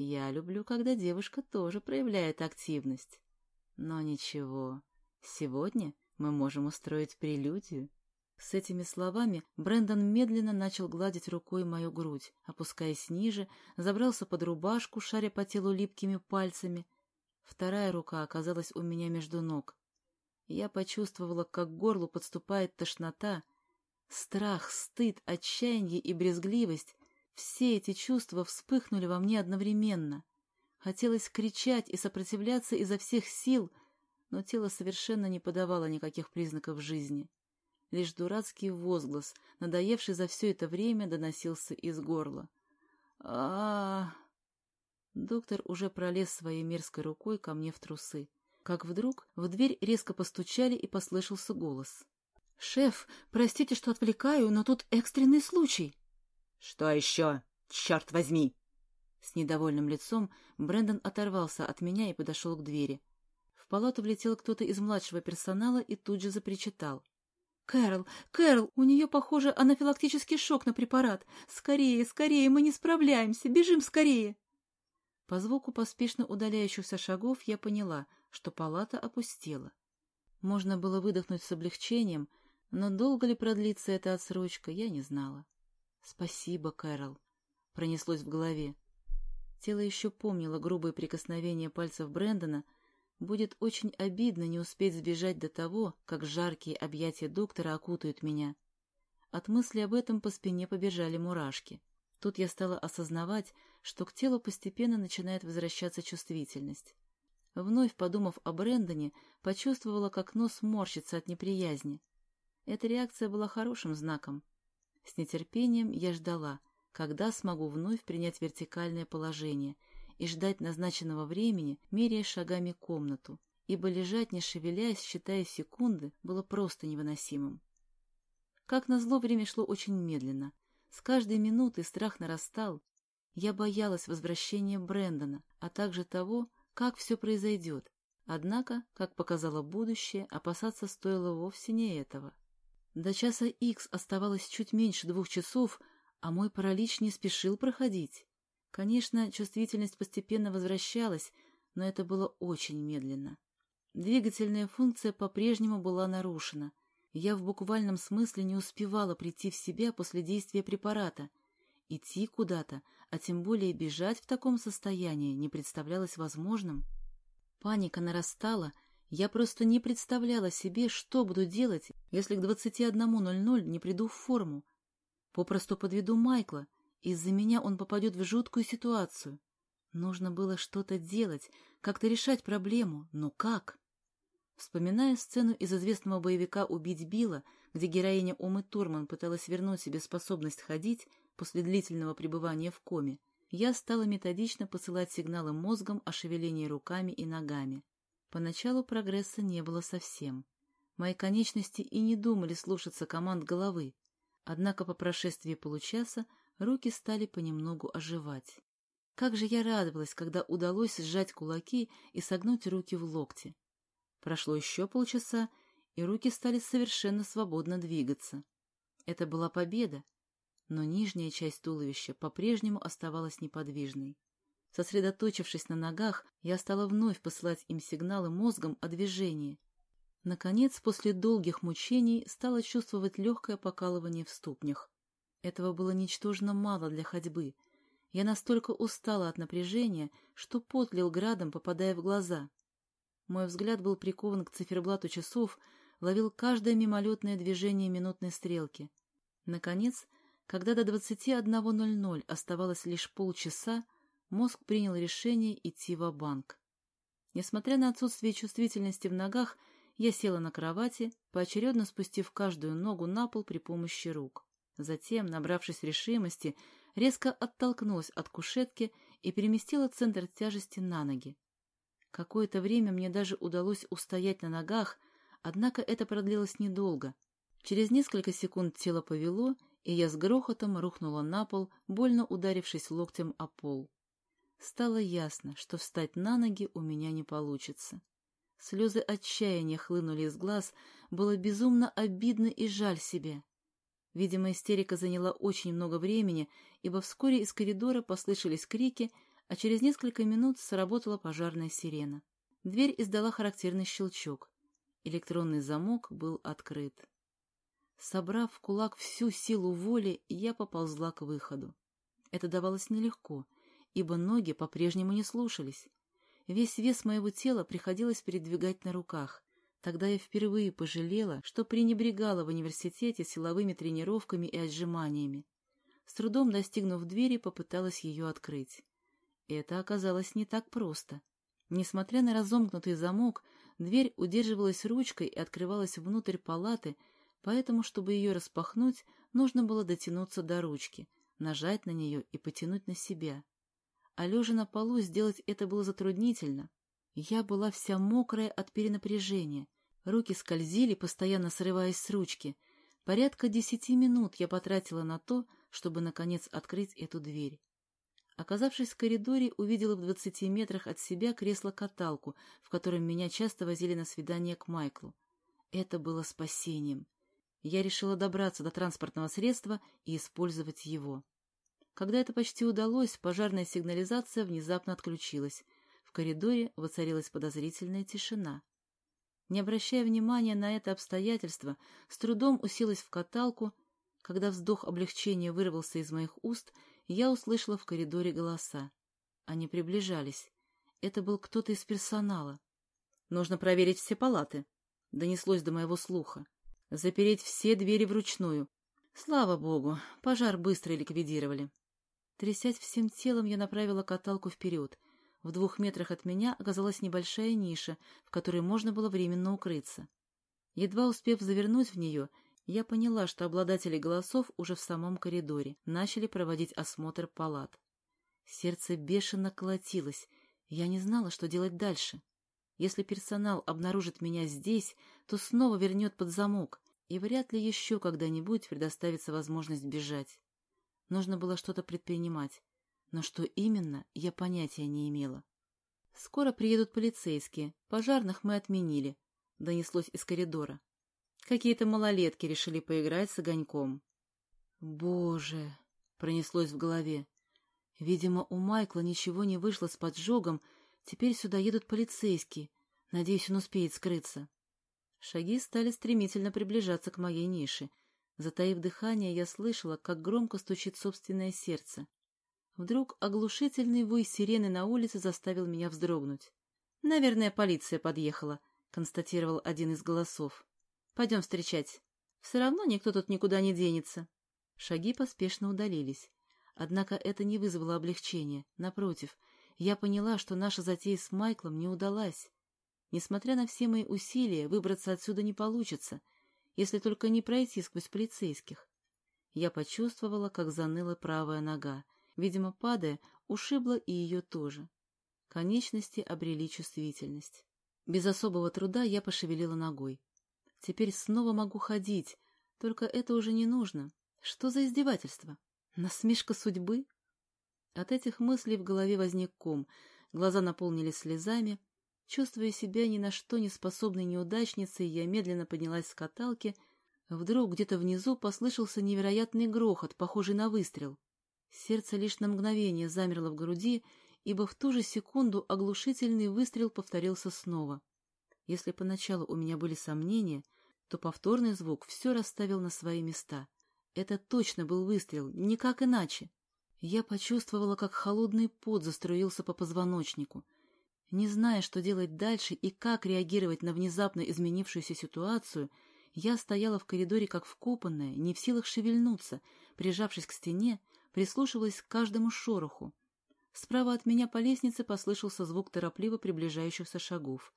Я люблю, когда девушка тоже проявляет активность. Но ничего, сегодня мы можем устроить прелюдию. С этими словами Брэндон медленно начал гладить рукой мою грудь, опускаясь ниже, забрался под рубашку, шаря по телу липкими пальцами. Вторая рука оказалась у меня между ног. Я почувствовала, как к горлу подступает тошнота. Страх, стыд, отчаяние и брезгливость все эти чувства вспыхнули во мне одновременно. Хотелось кричать и сопротивляться изо всех сил, но тело совершенно не подавало никаких признаков жизни. Лишь дурацкий возглас, надоевший за все это время, доносился из горла. а, Доктор уже пролез своей мерзкой рукой ко мне в трусы. Как вдруг в дверь резко постучали и послышался голос. «Шеф, простите, что отвлекаю, но тут экстренный случай!» «Что еще? Черт возьми!» С недовольным лицом Брэндон оторвался от меня и подошел к двери. В палату влетел кто-то из младшего персонала и тут же запричитал. «Кэрол! Кэрол! У нее, похоже, анафилактический шок на препарат! Скорее, скорее! Мы не справляемся! Бежим скорее!» По звуку поспешно удаляющихся шагов я поняла, что палата опустела. Можно было выдохнуть с облегчением, но долго ли продлится эта отсрочка, я не знала. «Спасибо, Кэрол», — пронеслось в голове. Тело еще помнило грубые прикосновения пальцев Брэндона. Будет очень обидно не успеть сбежать до того, как жаркие объятия доктора окутают меня. От мысли об этом по спине побежали мурашки. Тут я стала осознавать, что к телу постепенно начинает возвращаться чувствительность. Вновь подумав о Брэндоне, почувствовала, как нос морщится от неприязни. Эта реакция была хорошим знаком. С нетерпением я ждала, когда смогу вновь принять вертикальное положение и ждать назначенного времени, меряя шагами комнату, ибо лежать, не шевеляясь, считая секунды, было просто невыносимым. Как назло, время шло очень медленно. С каждой минутой страх нарастал. Я боялась возвращения Брэндона, а также того, как все произойдет. Однако, как показало будущее, опасаться стоило вовсе не этого. До часа Икс оставалось чуть меньше двух часов, а мой паралич не спешил проходить. Конечно, чувствительность постепенно возвращалась, но это было очень медленно. Двигательная функция по-прежнему была нарушена. Я в буквальном смысле не успевала прийти в себя после действия препарата. Идти куда-то, а тем более бежать в таком состоянии, не представлялось возможным. Паника нарастала, я просто не представляла себе, что буду делать, если к 21.00 не приду в форму. Попросту подведу Майкла, из-за меня он попадет в жуткую ситуацию. Нужно было что-то делать, как-то решать проблему, но как? Вспоминая сцену из известного боевика «Убить Билла», где героиня Умы Турман пыталась вернуть себе способность ходить после длительного пребывания в коме, я стала методично посылать сигналы мозгом о шевелении руками и ногами. Поначалу прогресса не было совсем. Мои конечности и не думали слушаться команд головы, однако по прошествии получаса руки стали понемногу оживать. Как же я радовалась, когда удалось сжать кулаки и согнуть руки в локте. Прошло еще полчаса, и руки стали совершенно свободно двигаться. Это была победа, но нижняя часть туловища по-прежнему оставалась неподвижной. Сосредоточившись на ногах, я стала вновь посылать им сигналы мозгом о движении. Наконец, после долгих мучений, стала чувствовать легкое покалывание в ступнях. Этого было ничтожно мало для ходьбы. Я настолько устала от напряжения, что пот лил градом, попадая в глаза. Мой взгляд был прикован к циферблату часов, ловил каждое мимолетное движение минутной стрелки. Наконец, когда до 21.00 оставалось лишь полчаса, мозг принял решение идти в банк Несмотря на отсутствие чувствительности в ногах, я села на кровати, поочередно спустив каждую ногу на пол при помощи рук. Затем, набравшись решимости, резко оттолкнулась от кушетки и переместила центр тяжести на ноги. Какое-то время мне даже удалось устоять на ногах, однако это продлилось недолго. Через несколько секунд тело повело, и я с грохотом рухнула на пол, больно ударившись локтем о пол. Стало ясно, что встать на ноги у меня не получится. Слезы отчаяния хлынули из глаз, было безумно обидно и жаль себе. Видимо, истерика заняла очень много времени, ибо вскоре из коридора послышались крики, а через несколько минут сработала пожарная сирена. Дверь издала характерный щелчок. Электронный замок был открыт. Собрав в кулак всю силу воли, я поползла к выходу. Это давалось нелегко, ибо ноги по-прежнему не слушались. Весь вес моего тела приходилось передвигать на руках. Тогда я впервые пожалела, что пренебрегала в университете силовыми тренировками и отжиманиями. С трудом достигнув двери, попыталась ее открыть. Это оказалось не так просто. Несмотря на разомкнутый замок, дверь удерживалась ручкой и открывалась внутрь палаты, поэтому, чтобы ее распахнуть, нужно было дотянуться до ручки, нажать на нее и потянуть на себя. А лежа на полу сделать это было затруднительно. Я была вся мокрая от перенапряжения. Руки скользили, постоянно срываясь с ручки. Порядка десяти минут я потратила на то, чтобы, наконец, открыть эту дверь. Оказавшись в коридоре, увидела в двадцати метрах от себя кресло-каталку, в котором меня часто возили на свидание к Майклу. Это было спасением. Я решила добраться до транспортного средства и использовать его. Когда это почти удалось, пожарная сигнализация внезапно отключилась. В коридоре воцарилась подозрительная тишина. Не обращая внимания на это обстоятельство, с трудом уселась в каталку. Когда вздох облегчения вырвался из моих уст, я услышала в коридоре голоса. Они приближались. Это был кто-то из персонала. «Нужно проверить все палаты», — донеслось до моего слуха. «Запереть все двери вручную. Слава богу, пожар быстро ликвидировали». Трясясь всем телом, я направила каталку вперед. В двух метрах от меня оказалась небольшая ниша, в которой можно было временно укрыться. Едва успев завернуть в нее, я поняла, что обладатели голосов уже в самом коридоре начали проводить осмотр палат. Сердце бешено колотилось, я не знала, что делать дальше. Если персонал обнаружит меня здесь, то снова вернет под замок, и вряд ли еще когда-нибудь предоставится возможность бежать. Нужно было что-то предпринимать, но что именно, я понятия не имела. «Скоро приедут полицейские, пожарных мы отменили», — донеслось из коридора. Какие-то малолетки решили поиграть с огоньком. «Боже!» — пронеслось в голове. «Видимо, у Майкла ничего не вышло с поджогом, теперь сюда едут полицейские. Надеюсь, он успеет скрыться». Шаги стали стремительно приближаться к моей нише. Затаив дыхание, я слышала, как громко стучит собственное сердце. Вдруг оглушительный вой сирены на улице заставил меня вздрогнуть. «Наверное, полиция подъехала», — констатировал один из голосов. «Пойдем встречать. Все равно никто тут никуда не денется». Шаги поспешно удалились. Однако это не вызвало облегчения. Напротив, я поняла, что наша затея с Майклом не удалась. Несмотря на все мои усилия, выбраться отсюда не получится, если только не пройти сквозь полицейских. Я почувствовала, как заныла правая нога. Видимо, падая, ушибла и ее тоже. Конечности обрели чувствительность. Без особого труда я пошевелила ногой. Теперь снова могу ходить, только это уже не нужно. Что за издевательство? Насмешка судьбы? От этих мыслей в голове возник ком, глаза наполнились слезами, Чувствуя себя ни на что не способной неудачницей, я медленно поднялась с каталки. Вдруг где-то внизу послышался невероятный грохот, похожий на выстрел. Сердце лишь на мгновение замерло в груди, ибо в ту же секунду оглушительный выстрел повторился снова. Если поначалу у меня были сомнения, то повторный звук все расставил на свои места. Это точно был выстрел, никак иначе. Я почувствовала, как холодный пот заструился по позвоночнику — не зная, что делать дальше и как реагировать на внезапно изменившуюся ситуацию, я стояла в коридоре как вкопанная, не в силах шевельнуться, прижавшись к стене, прислушивалась к каждому шороху. Справа от меня по лестнице послышался звук торопливо приближающихся шагов.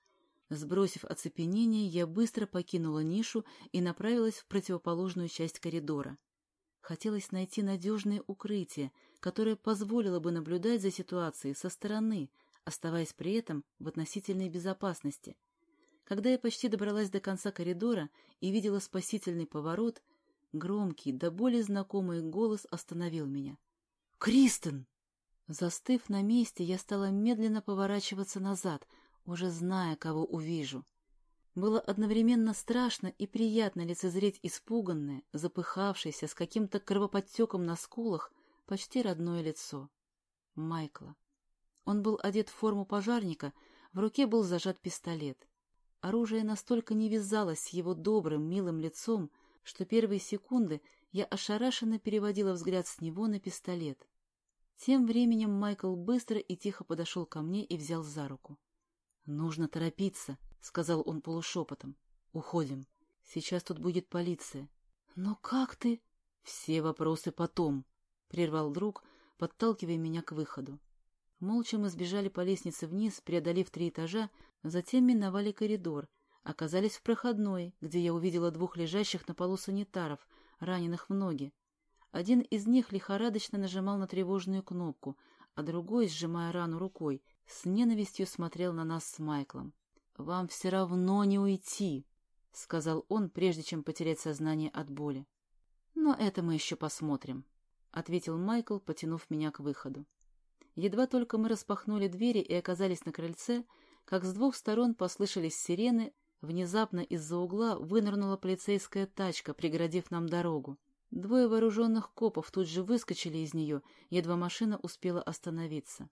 Сбросив оцепенение, я быстро покинула нишу и направилась в противоположную часть коридора. Хотелось найти надежное укрытие, которое позволило бы наблюдать за ситуацией со стороны, оставаясь при этом в относительной безопасности. Когда я почти добралась до конца коридора и видела спасительный поворот, громкий, до боли знакомый голос остановил меня. «Кристен!» Застыв на месте, я стала медленно поворачиваться назад, уже зная, кого увижу. Было одновременно страшно и приятно лицезреть испуганное, запыхавшееся, с каким-то кровоподтеком на скулах, почти родное лицо. Майкла. Он был одет в форму пожарника, в руке был зажат пистолет. Оружие настолько не вязалось с его добрым, милым лицом, что первые секунды я ошарашенно переводила взгляд с него на пистолет. Тем временем Майкл быстро и тихо подошел ко мне и взял за руку. — Нужно торопиться, — сказал он полушепотом. — Уходим. Сейчас тут будет полиция. — Но как ты... — Все вопросы потом, — прервал друг, подталкивая меня к выходу. Молча мы сбежали по лестнице вниз, преодолев три этажа, затем миновали коридор, оказались в проходной, где я увидела двух лежащих на полу санитаров, раненых в ноги. Один из них лихорадочно нажимал на тревожную кнопку, а другой, сжимая рану рукой, с ненавистью смотрел на нас с Майклом. «Вам все равно не уйти», — сказал он, прежде чем потерять сознание от боли. «Но это мы еще посмотрим», — ответил Майкл, потянув меня к выходу. Едва только мы распахнули двери и оказались на крыльце, как с двух сторон послышались сирены, внезапно из-за угла вынырнула полицейская тачка, преградив нам дорогу. Двое вооруженных копов тут же выскочили из нее, едва машина успела остановиться.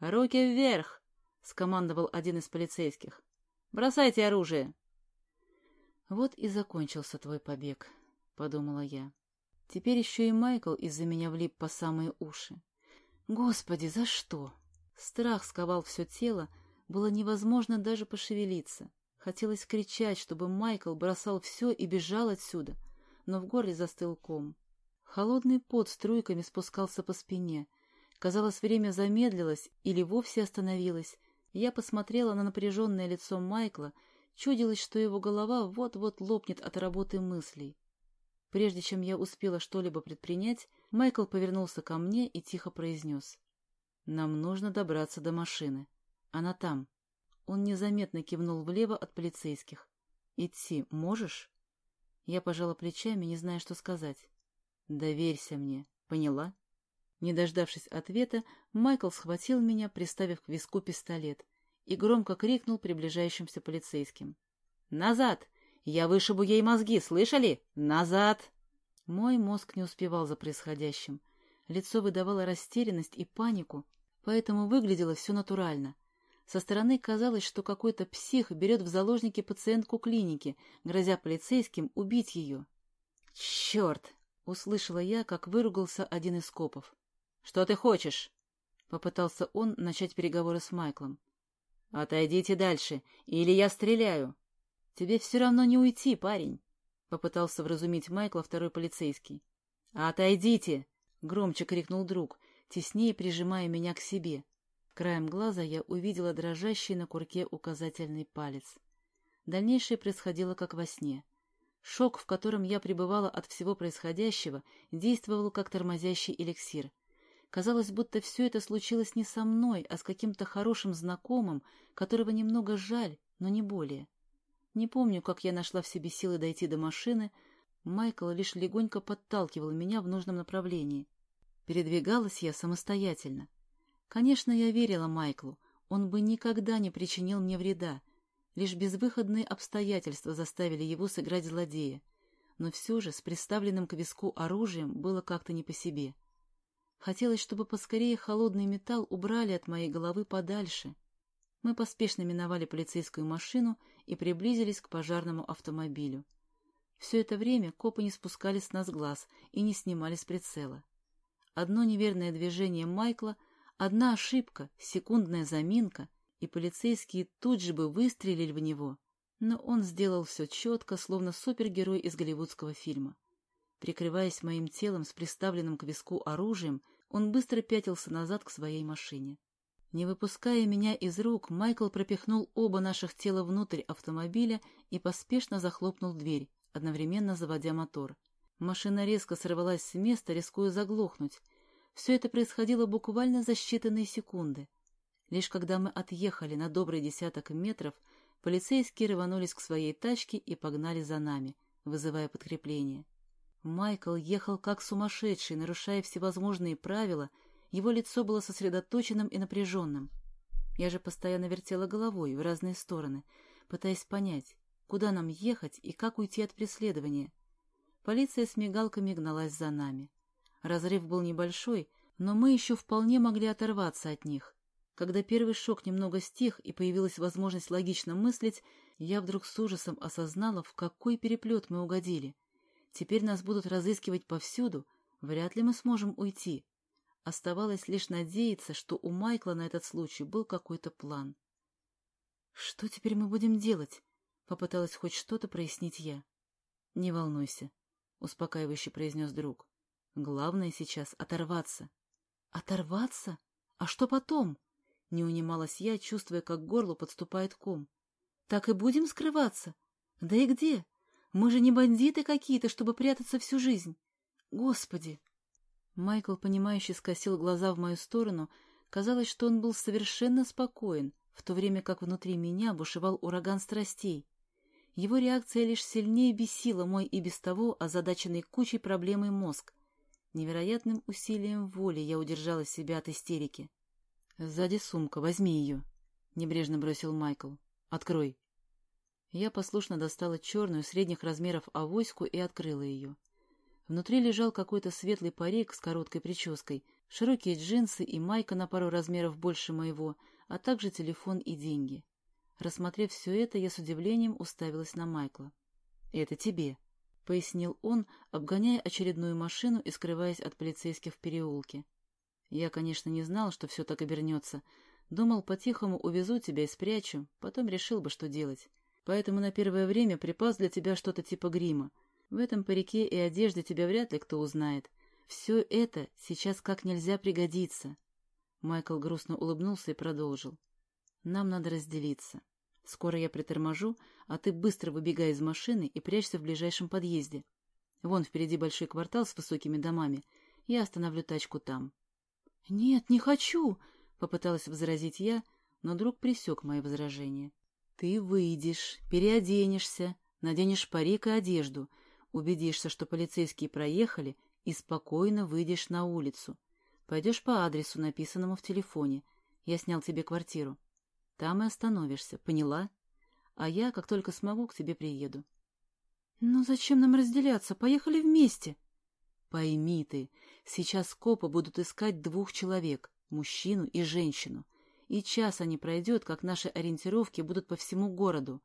«Руки вверх!» — скомандовал один из полицейских. «Бросайте оружие!» «Вот и закончился твой побег», — подумала я. «Теперь еще и Майкл из-за меня влип по самые уши. Господи, за что? Страх сковал все тело, было невозможно даже пошевелиться. Хотелось кричать, чтобы Майкл бросал все и бежал отсюда, но в горле застыл ком. Холодный пот струйками спускался по спине. Казалось, время замедлилось или вовсе остановилось. Я посмотрела на напряженное лицо Майкла, чудилось, что его голова вот-вот лопнет от работы мыслей. Прежде чем я успела что-либо предпринять, Майкл повернулся ко мне и тихо произнес. «Нам нужно добраться до машины. Она там». Он незаметно кивнул влево от полицейских. «Идти можешь?» Я пожала плечами, не зная, что сказать. «Доверься мне, поняла?» Не дождавшись ответа, Майкл схватил меня, приставив к виску пистолет, и громко крикнул приближающимся полицейским. «Назад! Я вышибу ей мозги, слышали? Назад!» Мой мозг не успевал за происходящим. Лицо выдавало растерянность и панику, поэтому выглядело все натурально — со стороны казалось, что какой-то псих берет в заложники пациентку клиники, грозя полицейским убить ее. «Черт!» — услышала я, как выругался один из копов. «Что ты хочешь?» — попытался он начать переговоры с Майклом. «Отойдите дальше, или я стреляю!» «Тебе все равно не уйти, парень!» — попытался вразумить Майкла второй полицейский. «Отойдите!» — громче крикнул друг, теснее прижимая меня к себе. Краем глаза я увидела дрожащий на курке указательный палец. Дальнейшее происходило как во сне. Шок, в котором я пребывала от всего происходящего, действовал как тормозящий эликсир. Казалось, будто все это случилось не со мной, а с каким-то хорошим знакомым, которого немного жаль, но не более. Не помню, как я нашла в себе силы дойти до машины. Майкл лишь легонько подталкивал меня в нужном направлении. Передвигалась я самостоятельно. Конечно, я верила Майклу. Он бы никогда не причинил мне вреда. Лишь безвыходные обстоятельства заставили его сыграть злодея. Но все же с приставленным к виску оружием было как-то не по себе. Хотелось, чтобы поскорее холодный металл убрали от моей головы подальше. Мы поспешно миновали полицейскую машину и приблизились к пожарному автомобилю. Все это время копы не спускали с нас глаз и не снимали с прицела. Одно неверное движение Майкла — Одна ошибка, секундная заминка, и полицейские тут же бы выстрелили в него. Но он сделал все четко, словно супергерой из голливудского фильма. Прикрываясь моим телом с приставленным к виску оружием, он быстро пятился назад к своей машине. Не выпуская меня из рук, Майкл пропихнул оба наших тела внутрь автомобиля и поспешно захлопнул дверь, одновременно заводя мотор. Машина резко сорвалась с места, рискуя заглохнуть, все это происходило буквально за считанные секунды. Лишь когда мы отъехали на добрый десяток метров, полицейские рванулись к своей тачке и погнали за нами, вызывая подкрепление. Майкл ехал как сумасшедший, нарушая всевозможные правила, его лицо было сосредоточенным и напряженным. Я же постоянно вертела головой в разные стороны, пытаясь понять, куда нам ехать и как уйти от преследования. Полиция с мигалками гналась за нами. Разрыв был небольшой, но мы еще вполне могли оторваться от них. Когда первый шок немного стих и появилась возможность логично мыслить, я вдруг с ужасом осознала, в какой переплет мы угодили. Теперь нас будут разыскивать повсюду, вряд ли мы сможем уйти. Оставалось лишь надеяться, что у Майкла на этот случай был какой-то план. «Что теперь мы будем делать?» — попыталась хоть что-то прояснить я. «Не волнуйся», — успокаивающе произнес друг. Главное сейчас — оторваться. Оторваться? А что потом? Не унималась я, чувствуя, как к горлу подступает ком. Так и будем скрываться? Да и где? Мы же не бандиты какие-то, чтобы прятаться всю жизнь. Господи! Майкл, понимающе скосил глаза в мою сторону. Казалось, что он был совершенно спокоен, в то время как внутри меня бушевал ураган страстей. Его реакция лишь сильнее бесила мой и без того озадаченный кучей проблемой мозг. Невероятным усилием воли я удержала себя от истерики. «Сзади сумка, возьми ее», — небрежно бросил Майкл. «Открой». Я послушно достала черную средних размеров авоську и открыла ее. Внутри лежал какой-то светлый парик с короткой прической, широкие джинсы и майка на пару размеров больше моего, а также телефон и деньги. Рассмотрев все это, я с удивлением уставилась на Майкла. «Это тебе», пояснил он, обгоняя очередную машину и скрываясь от полицейских в переулке. Я, конечно, не знал, что все так обернется. Думал, по-тихому увезу тебя и спрячу, потом решил бы, что делать. Поэтому на первое время припас для тебя что-то типа грима. В этом парике и одежде тебя вряд ли кто узнает. Все это сейчас как нельзя пригодится. Майкл грустно улыбнулся и продолжил. Нам надо разделиться. Скоро я приторможу, а ты быстро выбегай из машины и прячься в ближайшем подъезде. Вон впереди большой квартал с высокими домами. Я остановлю тачку там. — Нет, не хочу! — попыталась возразить я, но друг присек мои возражения. — Ты выйдешь, переоденешься, наденешь парик и одежду, убедишься, что полицейские проехали, и спокойно выйдешь на улицу. Пойдешь по адресу, написанному в телефоне. Я снял тебе квартиру. Там и остановишься, поняла? А я, как только смогу, к тебе приеду. — Ну зачем нам разделяться? Поехали вместе. — Пойми ты, сейчас копы будут искать двух человек, мужчину и женщину. И час они пройдет, как наши ориентировки будут по всему городу.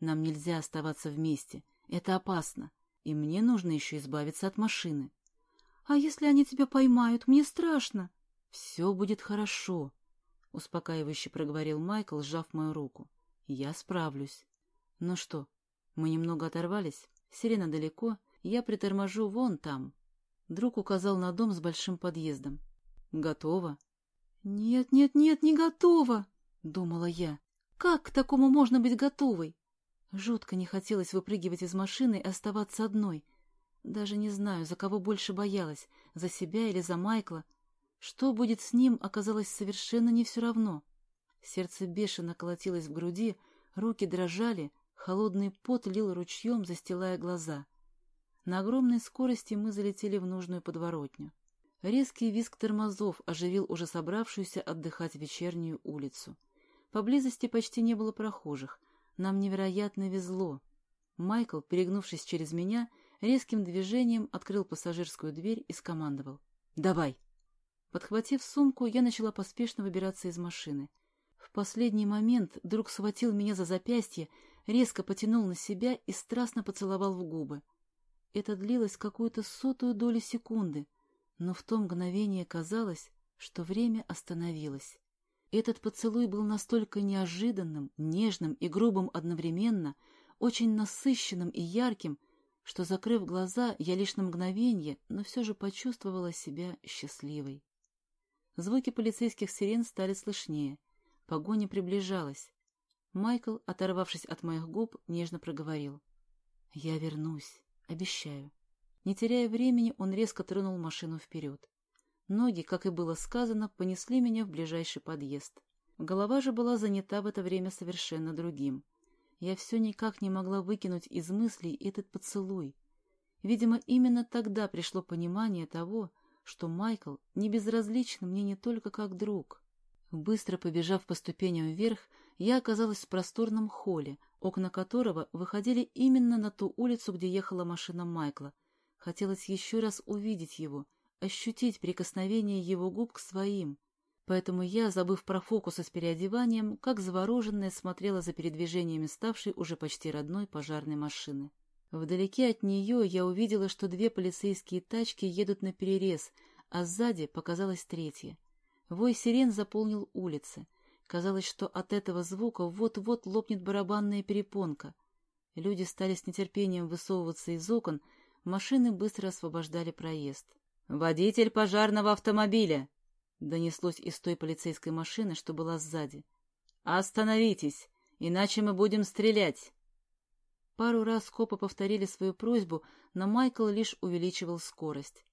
Нам нельзя оставаться вместе. Это опасно. И мне нужно еще избавиться от машины. — А если они тебя поймают? Мне страшно. — Все будет хорошо, — успокаивающе проговорил Майкл, сжав мою руку. — Я справлюсь. — Ну что, мы немного оторвались? Сирена далеко, я приторможу вон там. Друг указал на дом с большим подъездом. — Готово? — Нет, нет, нет, не готово, — думала я. — Как к такому можно быть готовой? Жутко не хотелось выпрыгивать из машины и оставаться одной. Даже не знаю, за кого больше боялась, за себя или за Майкла. Что будет с ним, оказалось совершенно не все равно. Сердце бешено колотилось в груди, руки дрожали, холодный пот лил ручьем, застилая глаза. На огромной скорости мы залетели в нужную подворотню. Резкий визг тормозов оживил уже собравшуюся отдыхать вечернюю улицу. Поблизости почти не было прохожих — нам невероятно везло. Майкл, перегнувшись через меня, резким движением открыл пассажирскую дверь и скомандовал. «Давай!» Подхватив сумку, я начала поспешно выбираться из машины. В последний момент друг схватил меня за запястье, резко потянул на себя и страстно поцеловал в губы. Это длилось какую-то сотую долю секунды, но в то мгновение казалось, что время остановилось. Этот поцелуй был настолько неожиданным, нежным и грубым одновременно, очень насыщенным и ярким, что, закрыв глаза, я лишь на мгновение, но все же почувствовала себя счастливой. Звуки полицейских сирен стали слышнее. Погоня приближалась. Майкл, оторвавшись от моих губ, нежно проговорил. — Я вернусь, обещаю. Не теряя времени, он резко тронул машину вперед. Ноги, как и было сказано, понесли меня в ближайший подъезд. Голова же была занята в это время совершенно другим. Я все никак не могла выкинуть из мыслей этот поцелуй. Видимо, именно тогда пришло понимание того, что Майкл не безразличен мне не только как друг. Быстро побежав по ступеням вверх, я оказалась в просторном холле, окна которого выходили именно на ту улицу, где ехала машина Майкла. Хотелось еще раз увидеть его — ощутить прикосновение его губ к своим, поэтому я, забыв про фокусы с переодеванием, как завороженная смотрела за передвижениями ставшей уже почти родной пожарной машины. Вдалеке от нее я увидела, что две полицейские тачки едут на перерез, а сзади показалась третья. Вой сирен заполнил улицы. Казалось, что от этого звука вот-вот лопнет барабанная перепонка. Люди стали с нетерпением высовываться из окон, машины быстро освобождали проезд. «Водитель пожарного автомобиля!» — донеслось из той полицейской машины, что была сзади. «Остановитесь, иначе мы будем стрелять!» Пару раз копы повторили свою просьбу, но Майкл лишь увеличивал скорость.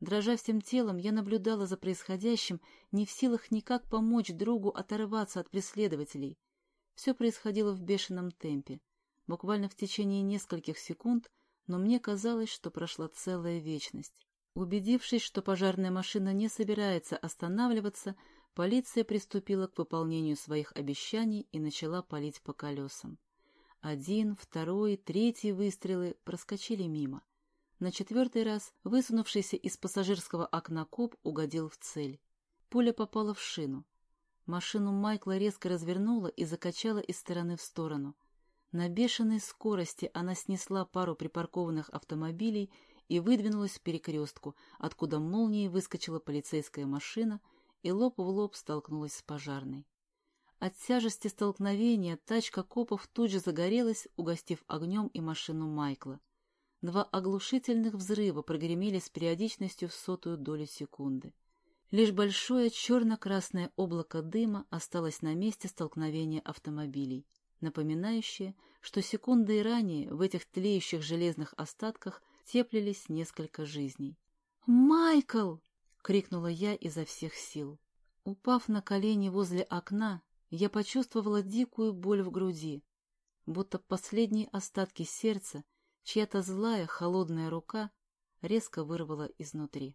Дрожа всем телом, я наблюдала за происходящим, не в силах никак помочь другу оторваться от преследователей. Все происходило в бешеном темпе, буквально в течение нескольких секунд, но мне казалось, что прошла целая вечность. Убедившись, что пожарная машина не собирается останавливаться, полиция приступила к выполнению своих обещаний и начала палить по колесам. Один, второй, третий выстрелы проскочили мимо. На четвертый раз высунувшийся из пассажирского окна коп угодил в цель. Пуля попала в шину. Машину Майкла резко развернула и закачала из стороны в сторону. На бешеной скорости она снесла пару припаркованных автомобилей и выдвинулась к перекрестку, откуда молнией выскочила полицейская машина и лоб в лоб столкнулась с пожарной. От тяжести столкновения тачка копов тут же загорелась, угостив огнем и машину Майкла. два оглушительных взрыва прогремели с периодичностью в сотую долю секунды. Лишь большое черно-красное облако дыма осталось на месте столкновения автомобилей, напоминающее, что секунды ранее в этих тлеющих железных остатках теплились несколько жизней. «Майкл!» — крикнула я изо всех сил. Упав на колени возле окна, я почувствовала дикую боль в груди, будто последние остатки сердца чья-то злая холодная рука резко вырвала изнутри.